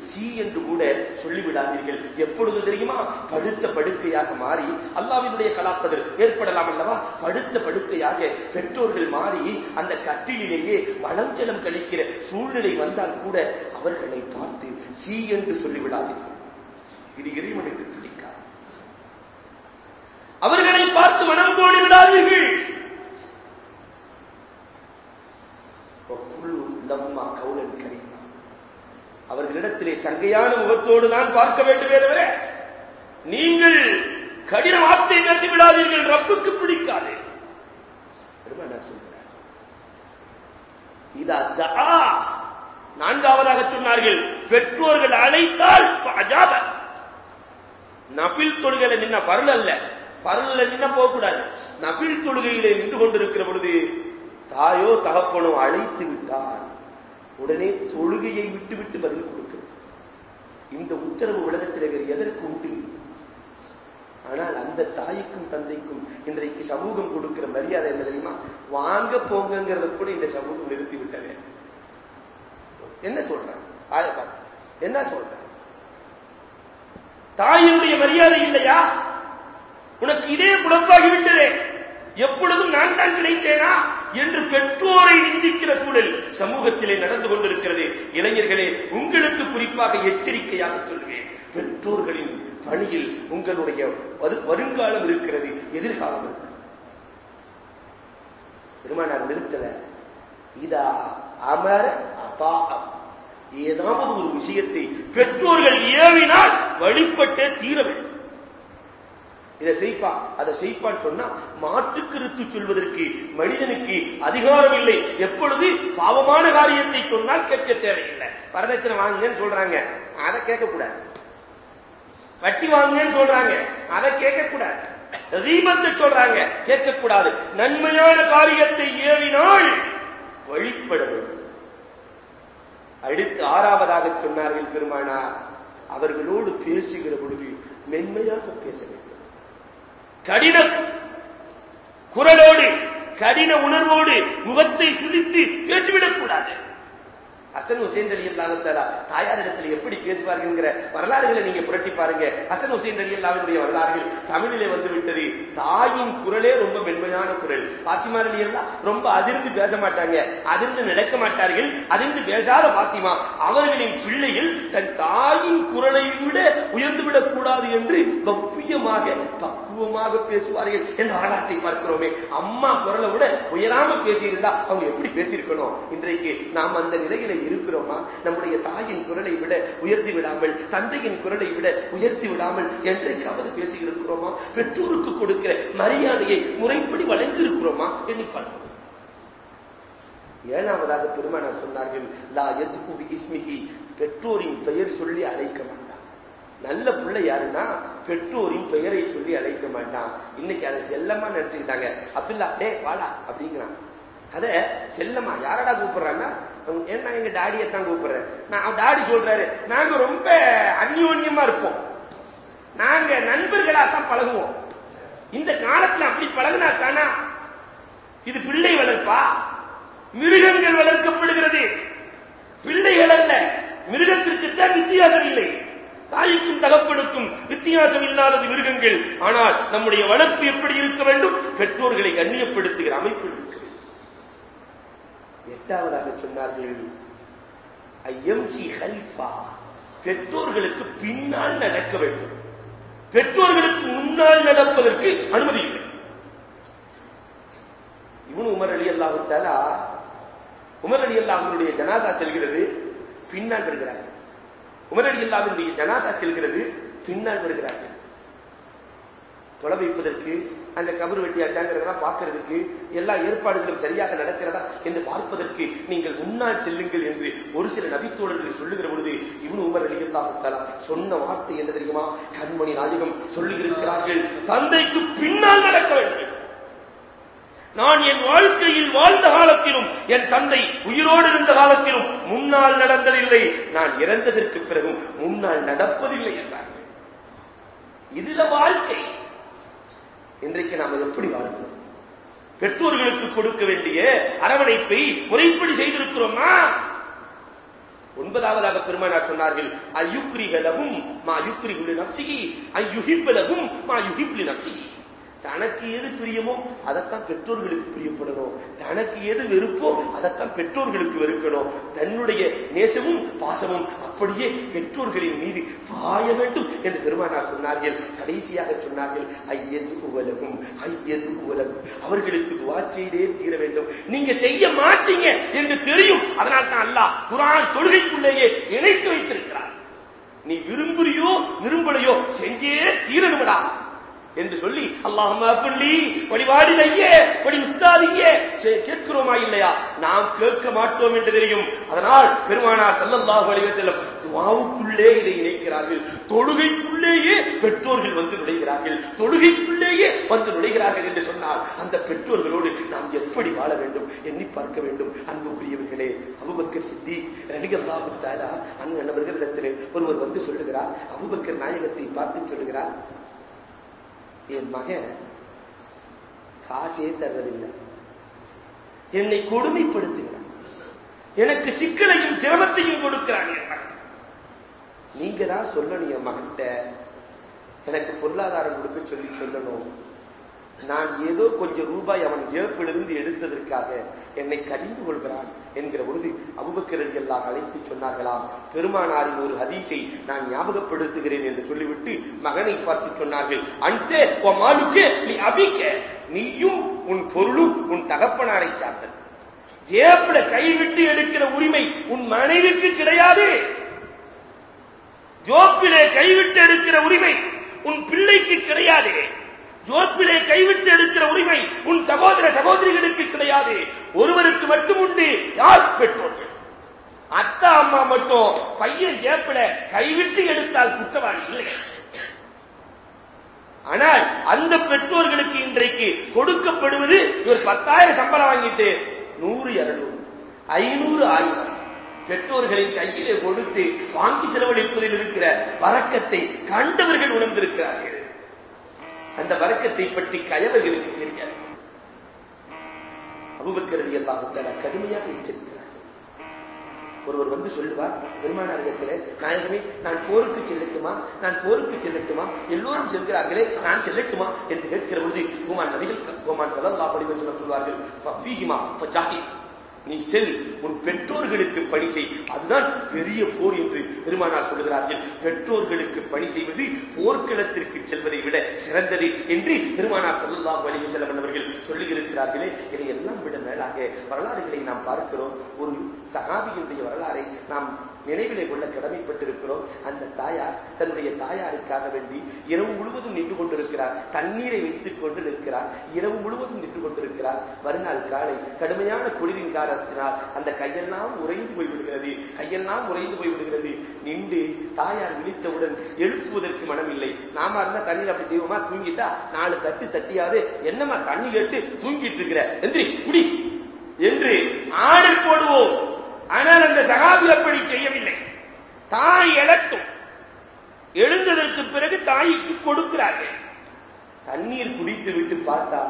சி என்று கூட சொல்லிவிடாதீர்கள். எப்பொழுது தெரியுமா? படுத்த படுக்கையாக மாறி அல்லாவினுடைய கலாப்பதில் ஏற்படலாம் அல்லவா? படுத்த படுக்கையாக பெற்றோர்கள் மாறி அந்த கட்டிலேயே வளஞ்சலம் கழிக்கிற சூழ்நிலை வந்தால் கூட அவர்களை பார்த்து சி என்று சொல்லிவிடாதீர்கள். இது இறைவனுக்கு அவர்களை பார்த்து மனம் போடி விடாதீர்கள். கவுலன் கரீமா அவர்களிடத்திலே சங்கையான முகத்தோடு தான் பார்க்க வேண்டுமே நீங்கள் கடின வார்த்தை பேசி விடாதீர்கள் ரப்புக்கு பிடிக்காது. நான்காவதாக சொன்னார்கள் பெற்றோர்கள் அழைத்தால் நபில் தொழுகலை நின்ன பருள் அல்ல. பருள்ல நின்ன போக கூடாது. நபில் தொழுகையிலே நின்று கொண்டிருக்கிற பொழுது தாயோ தகப்பனோ அழைத்து விட்டார். உடனே தொழுகையை விட்டு விட்டு பதில் கொடுக்கிறது. இந்த உத்தரவு உலகத்தில் வேறு எதற்கு உண்டு? ஆனால் அந்த தாய்க்கும் தந்தைக்கும் இன்றைக்கு சமூகம் கொடுக்கிற மரியாதை என்ன தெரியுமா? வாங்க போங்கிறத கூட இந்த சமூகம் நிறுத்தி விட்டவே என்ன சொல்றாங்க? தாயை என்ன சொல்றாங்க? தாயினுடைய மரியாதை இல்லையா? உனக்கு இதே குழப்பாகிவிட்டதே எப்பொழுதும் நான் தான் கிடைத்தேனா என்று பெற்றோரை நிந்திக்கிற சூழல் சமூகத்திலே நடந்து கொண்டிருக்கிறது. இளைஞர்களே உங்களுக்கு குறிப்பாக எச்சரிக்கையாக சொல்வேன் பெற்றோர்களின் பணியில் உங்களுடைய வரு- வருங்காலம் இருக்கிறது எதிர்காலம் இருக்கு. பெருமானார் நிறுத்தல. இதா அமர அப்பா ஏதாவது ஒரு விஷயத்தை பெற்றோர்கள் ஏவினால் வழிபட்டே தீர வேண்டும். இதை செய்ப்பா அதை செய்ப்பான்னு சொன்னா மாற்று கருத்து சொல்வதற்கு மனிதனுக்கு அதிகாரம் இல்லை. எப்பொழுது பாவமான காரியத்தை சொன்னால் கேட்க தேவையில்லை. வரதட்சணை வாங்குங்கன்னு சொல்றாங்க. அதை கேட்கக்கூடாது. வட்டி வாங்குங்கன்னு சொல்றாங்க. அதை கேட்கக்கூடாது. ரீபத்தை சொல்றாங்க. கேட்கக்கூடாது. நன்மையான காரியத்தை ஏறினால் வழிபட வேண்டும். அடுத்து ஆறாவதாக சொன்னார்கள் பெருமானா அவர்களோடு பேசுகிற பொழுது மென்மையாக பேச வேண்டும். கடின குரலோடு கடின உணர்வோடு முகத்தை சிரித்து பேசிவிடக் கூடாது ஹசன் உசேன் அலி அல்லாஹாலா தாயாரிடத்தில் எப்படி பேசுவார்கள்ங்கிற வரலாறுகளை நீங்க புரட்டி பாருங்க. ஹசன் உசேன் அலி அல்லாவினுடைய வரலாறுகள் தமிழிலே வந்து விட்டது தாயின் குரலே ரொம்ப மென்மையான குரல். பாத்திமா அலி அல்லா ரொம்ப அதிர்ந்து பேச மாட்டாங்க. அதிர்ந்து நடக்க மாட்டார்கள். அதிர்ந்து பேசாத பாத்திமா அவர்களின் பிள்ளைகள் தன் தாயின் குரலை விட உயர்ந்துவிடக் கூடாது என்று பப்பியமாக பக்குவமாக பேசுவார்கள் என்ற வரலாற்றை பார்க்கிறோமே. அம்மா குரலை விட உயராம பேசியிருந்தா அவங்க எப்படி பேசியிருக்கணும்? இன்றைக்கு நாம் அந்த நிலையில இருக்கிறோமா? நம்முடைய தாயின் குரலை விட உயர்த்தி விடாமல் தந்தையின் குரலை விட உயர்த்தி விடாமல் என்றைக்காவது பேசி இருக்கிறோமா பெற்றோருக்கு கொடுக்கிற மரியாதையை முறைப்படி வழங்கியிருக்கிறோமா? எண்ணி பார்க்கிறோம் ஏழாவதாக பெருமானார் சொன்னார்கள் லா எதுக்கு இஸ்மிகி பெற்றோரின் பெயர் சொல்லி அழைக்க நல்ல பிள்ளை யாருன்னா பெற்றோரின் பெயரை சொல்லி அழைக்க மாட்டான். இன்னைக்கு அதை செல்லமா நினைச்சுக்கிட்டாங்க. அப்துல்லா டே வாடா அப்படிங்கிறான். அத செல்லமா யாரடா கூப்பிடுறான்னா ஏன்னா எங்க டாடியத்தான் கூப்பிடுறேன். நான் டாடி சொல்றாரு நாங்க ரொம்ப அந்யோன்யமா இருப்போம். நாங்க நண்பர்களா தான் பழகுவோம். இந்த காலத்துல அப்படி பழகுனா தானா? இது பிள்ளை வளர்ப்பா? மிருகங்கள் வளர்க்கப்படுகிறது. பிள்ளைகள் அல்ல. மிருகத்திற்கு தான் வித்தியாசம் இல்லை. தாய்க்கும் தகப்பனுக்கும் வித்தியாசம் இல்லாதது மிருகங்கள். ஆனால் நம்முடைய வளர்ப்பு எப்படி இருக்க வேண்டும்? பெற்றோர்களை கண்ணியப்படுத்துகிற அமைப்பு எட்டாவதாக சொன்னார்கள் ஐஎம்சி ஹல்ஃபா. பெற்றோர்களுக்கு பின்னால் நடக்க வேண்டும். பெற்றோர்களுக்கு முன்னால் நடப்பதற்கு அனுமதி இல்லை. இவனு உமர் அலி அல்லாஹாலா உமர் அலி அல்லாஹனுடைய ஜனாதா செல்கிறது பின்னால் வருகிறார்கள் உமரடி இல்லாவினுடைய ஜனாதா செல்கிறது. பின்னால் வருகிறார்கள். தொலை வைப்பதற்கு அந்த கபர் வெட்டியாச்சாங்கிறதெல்லாம் பார்க்கறதுக்கு எல்லா ஏற்பாடுகளும் சரியாக நடக்கிறதா என்று பார்ப்பதற்கு நீங்கள் முன்னால் செல்லுங்கள் என்று ஒரு சில நபித்தோழர்கள் சொல்லுகிற பொழுது இவனு உமர் அலி சொன்ன வார்த்தை என்ன தெரியுமா? கண்மணி நாயகம் சொல்லுகிறார்கள் தந்தைக்கு பின்னால் நடக்க வேண்டும். நான் என் வாழ்க்கையில் வாழ்ந்த காலத்திலும் என் தந்தை உயிரோடு இருந்த காலத்திலும் முன்னால் நடந்ததில்லை. நான் இறந்ததற்கு பிறகும் முன்னால் நடப்பதில்லை என்றார். இதுல வாழ்க்கை. இன்றைக்கு நாம் எப்படி வாழ்கிறோம்? பெற்றோர்களுக்கு கொடுக்க வேண்டிய அரவணைப்பை முறைப்படி செய்திருக்கிறோமா? ஒன்பதாவதாக பெருமானார் சொன்னார்கள் அயுக்ரிகளவும் மா யுக்ரிகுலி நப்சிகி அயுஹிப்பலகும் மா யுஹிப்லி நப்சிகி. தனக்கு எது பிரியமோ அதைத்தான் பெற்றோர்களுக்கு பிரியப்படணும். தனக்கு எது வெறுப்போ அதைத்தான் பெற்றோர்களுக்கு வெறுக்கணும். தன்னுடைய நேசமும் பாசமும் அப்படியே பெற்றோர்களின் மீது பாய வேண்டும் என்று பெருமானார் சொன்னார்கள். கடைசியாக சொன்னார்கள் ஐயது உலகும் ஐயது உலகும் அவர்களுக்கு துவா செய்தே தீர வேண்டும். நீங்க செய்ய மாட்டீங்க என்று தெரியும். அதனால் தான் அல்லாஹ் குரான் தொழுகைக்குள்ளேயே இணைத்து வைத்திருக்கிறார். நீ விரும்புறியோ விரும்பலையோ செஞ்சே தீரணுமடா. என்று சொல்லி அல்லாஹி பள்ளி வழி உஸ்தாதியே. கேட்கிறோமா இல்லையா? நாம் கேட்க மாட்டோம் என்று தெரியும். அதனால் பெருமானார் சல்லல்லாஹு வழிவ செல்லும் துவாவுக்குள்ளே இதை இணைக்கிறார்கள். தொழுகைக்குள்ளேயே பெற்றோர்கள் வந்து நுழைகிறார்கள். தொழுகைக்குள்ளேயே வந்து நுழைகிறார்கள் என்று சொன்னால் அந்த பெற்றோர்களோடு நாம் எப்படி வாழ வேண்டும்? எண்ணி பார்க்க வேண்டும். அன்புக்குரியவர்களே அபுபக்கர் சித்தி ரலிகல்லாஹு தஆலா அன்பு அவர்களிடத்திலே ஒருவர் வந்து சொல்லுகிறார். அபுபக்கர் நாயகத்தை பார்த்து சொல்லுகிறார். என் மகன் காசே தருவதில்லை என்னை கொடுமைப்படுத்துகிறான் எனக்கு சிக்கலையும் சிரமத்தையும் கொடுக்கிறான் என் மகன். நீங்க தான் சொல்லணும் என் மகன்கிட்ட. எனக்கு பொருளாதாரம் கொடுக்க சொல்லி சொல்லணும். நான் ஏதோ கொஞ்சம் ரூபாய் அவன் ஜேப்பிலிருந்து எடுத்ததற்காக என்னை கடிந்து கொள்கிறான் என்கிற பொழுது அபுபக்கரடி எல்லாம் அழைத்து சொன்னார்களாம் பெருமானாரின் ஒரு ஹதீஸை நான் ஞாபகப்படுத்துகிறேன் என்று சொல்லிவிட்டு மகனை பார்த்து சொன்னார்கள் அன்தே நீ அபிக்க நீயும் உன் பொருளும் உன் தகப்பனாரை சார்ந்தது. ஜேப்பில கைவிட்டு எடுக்கிற உரிமை உன் மனைவிக்கு கிடையாது. ஜோப்பிலே கைவிட்டு எடுக்கிற உரிமை உன் பிள்ளைக்கு கிடையாது. ஜோப்பிலே கைவிட்டு எடுக்கிற உரிமை உன் சகோதர சகோதரிகளுக்கு கிடையாது. ஒருவருக்கு மட்டும் உண்டு யார் பெற்றோர்கள்? அத்தா அம்மா மட்டும் பையன் ஜேப்பில கைவிட்டு எடுத்தால் குற்றவாளி இல்லை. ஆனால் அந்த பெற்றோர்களுக்கு இன்றைக்கு கொடுக்கப்படுவது இவர் பத்தாயிரம் சம்பளம் வாங்கிட்டு நூறு இருநூறு ஐநூறு ஆயிரம் பெற்றோர்களின் கையிலே கொடுத்து வாங்கி செலவழிப்பதில் இருக்கிற பறக்கத்தை கண்டவர்கள் உணர்ந்திருக்கிறார்கள். அந்த வரக்கத்தை பற்றி கயவர்களுக்கு தெரியாது. அபுபக்கரடி எல்லாம் கடுமையாக எச்சரிக்கிறார். ஒருவர் வந்து சொல்லுவார் பெருமானாரிடத்திலே நாயகமே நான் போருக்கு செல்லட்டுமா? நான் போருக்கு செல்லட்டுமா? எல்லோரும் செல்கிறார்களே நான் செல்லட்டுமா? என்று கேட்கிற பொழுது கோமான் நபிகள் கோமான் சதல்லா படிவ சொல்வார்கள் நீ செல் உன் பெற்றோர்களுக்கு பணி செய். அதுதான் பெரிய போர் என்று பெருமானார் சொல்கிறார்கள் பெற்றோர்களுக்கு பணி செய்வது போர்க்களத்திற்கு செல்வதை விட சிறந்தது என்று பெருமானார் செல்லலாம் வலிவு செல்லம் அவர்கள் சொல்லியிருக்கிறார்களே. இதையெல்லாம் விட மேலாக வரலாறுகளை நாம் பார்க்கிறோம். ஒரு சகாபியினுடைய வரலாறை நாம் நினைவிலே கொள்ள கடமைப்பட்டிருக்கிறோம். அந்த தாயார் தன்னுடைய தாயாருக்காக வேண்டி இரவு முழுவதும் நின்று கொண்டிருக்கிறார் தண்ணீரை வைத்துக் கொண்டு நிற்கிறார். இரவு முழுவதும் நின்று கொண்டிருக்கிறார் மறுநாள் காலை கடுமையான குளிரின் காரணத்தினால் அந்த கையெல்லாம் உறைந்து போய்விடுகிறது. கையெல்லாம் உறைந்து போய்விடுகிறது. நின்று தாயார் விழித்தவுடன் எழுப்புவதற்கு மனம் இல்லை நாம இருந்தா தண்ணீர் அப்படி செய்வோமா? தூங்கிட்டா? நாலு தட்டு தட்டியாவது என்னமா தண்ணி கேட்டு தூங்கிட்டு இருக்கிற? எந்திரி குடி. என்று ஆடல் போடுவோம். ஆனால் அந்த சகாபி அப்படி செய்யவில்லை. தாய் எழட்டும் எழுந்ததற்கு பிறகு தாய்க்கு கொடுக்கிறார்கள். தண்ணீர் குடித்து விட்டு பார்த்தா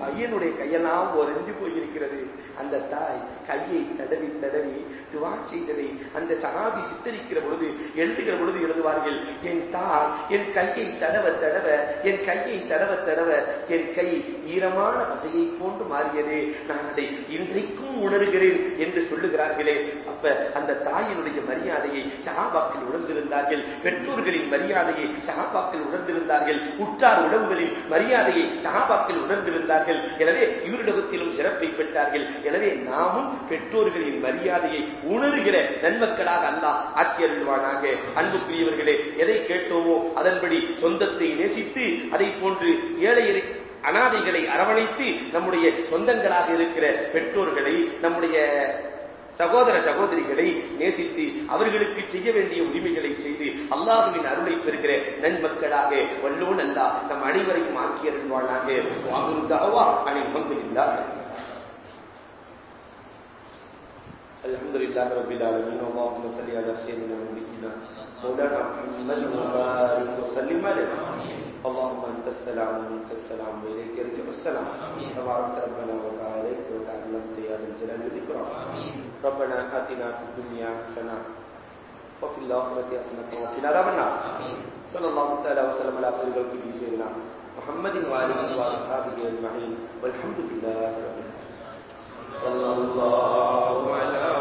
பையனுடைய கையெல்லாம் உறைஞ்சு போயிருக்கிறது. அந்த தாய் கையை தடவி தடவி துவா செய்ததை அந்த சகாபி சித்தரிக்கிற பொழுது எழுதுகிற பொழுது எழுதுவார்கள் என் தாய் என் கையை தடவ தடவ என் கையை தடவ தடவ என் கை ஈரமான பசையை போன்று மாறியது நான் அதை இன்றைக்கும் உணர்கிறேன் என்று சொல்லுகிறார்களே. அப்ப அந்த தாயினுடைய மரியாதையை சகாபாக்கள் உணர்ந்திருந்தார்கள் பெற்றோர்களின் மரியாதையை சகாபாக்கள் உணர்ந்திருந்தார்கள் உற்றார் உணவுகளின் மரியாதையை சகாபாக்கள் உணர்ந்திருந்தார்கள். எனவே இவரிடத்திலும் சிறப்பை பெற்றார்கள். எனவே நாமும் பெற்றோர்களின் மரியாதையை உணர்கிற நன்மக்களாக அல்லாஹ் ஆக்கியருள்வானாக. அன்புக்குரியவர்களே எதை கேட்டோமோ அதன்படி சொந்தத்தை நேசித்து அதை போன்று ஏழை அனாதைகளை அரவணைத்து நம்முடைய சொந்தங்களாக இருக்கிற பெற்றோர்களை நம்முடைய சகோதர சகோதரிகளை நேசித்து அவர்களுக்கு செய்ய வேண்டிய உரிமைகளை செய்து அல்லாஹுவின் அருளை பெறுகிற நன்மக்களாக வல்லோன் அல்லா நம் அனைவரையும் ஆக்கியருள்வானாக. வாகுந்தாவா அனில் பங்குகின்றா الحمد لله رب العالمين اللهم صل على سيدنا ونبينا مولانا محمد وبارك وسلم عليه. اللهم انت السلام ومنك السلام واليك يرجع السلام. تبارك ربنا وتعاليت وتعلمت يا ذا الجلال والاكرام ربنا اتنا في الدنيا حسنه وفي الاخره حسنه وقنا عذاب النار. صلى الله تعالى وسلم على خير خلقه سيدنا محمد واله واصحابه اجمعين والحمد لله رب العالمين. صلى الله على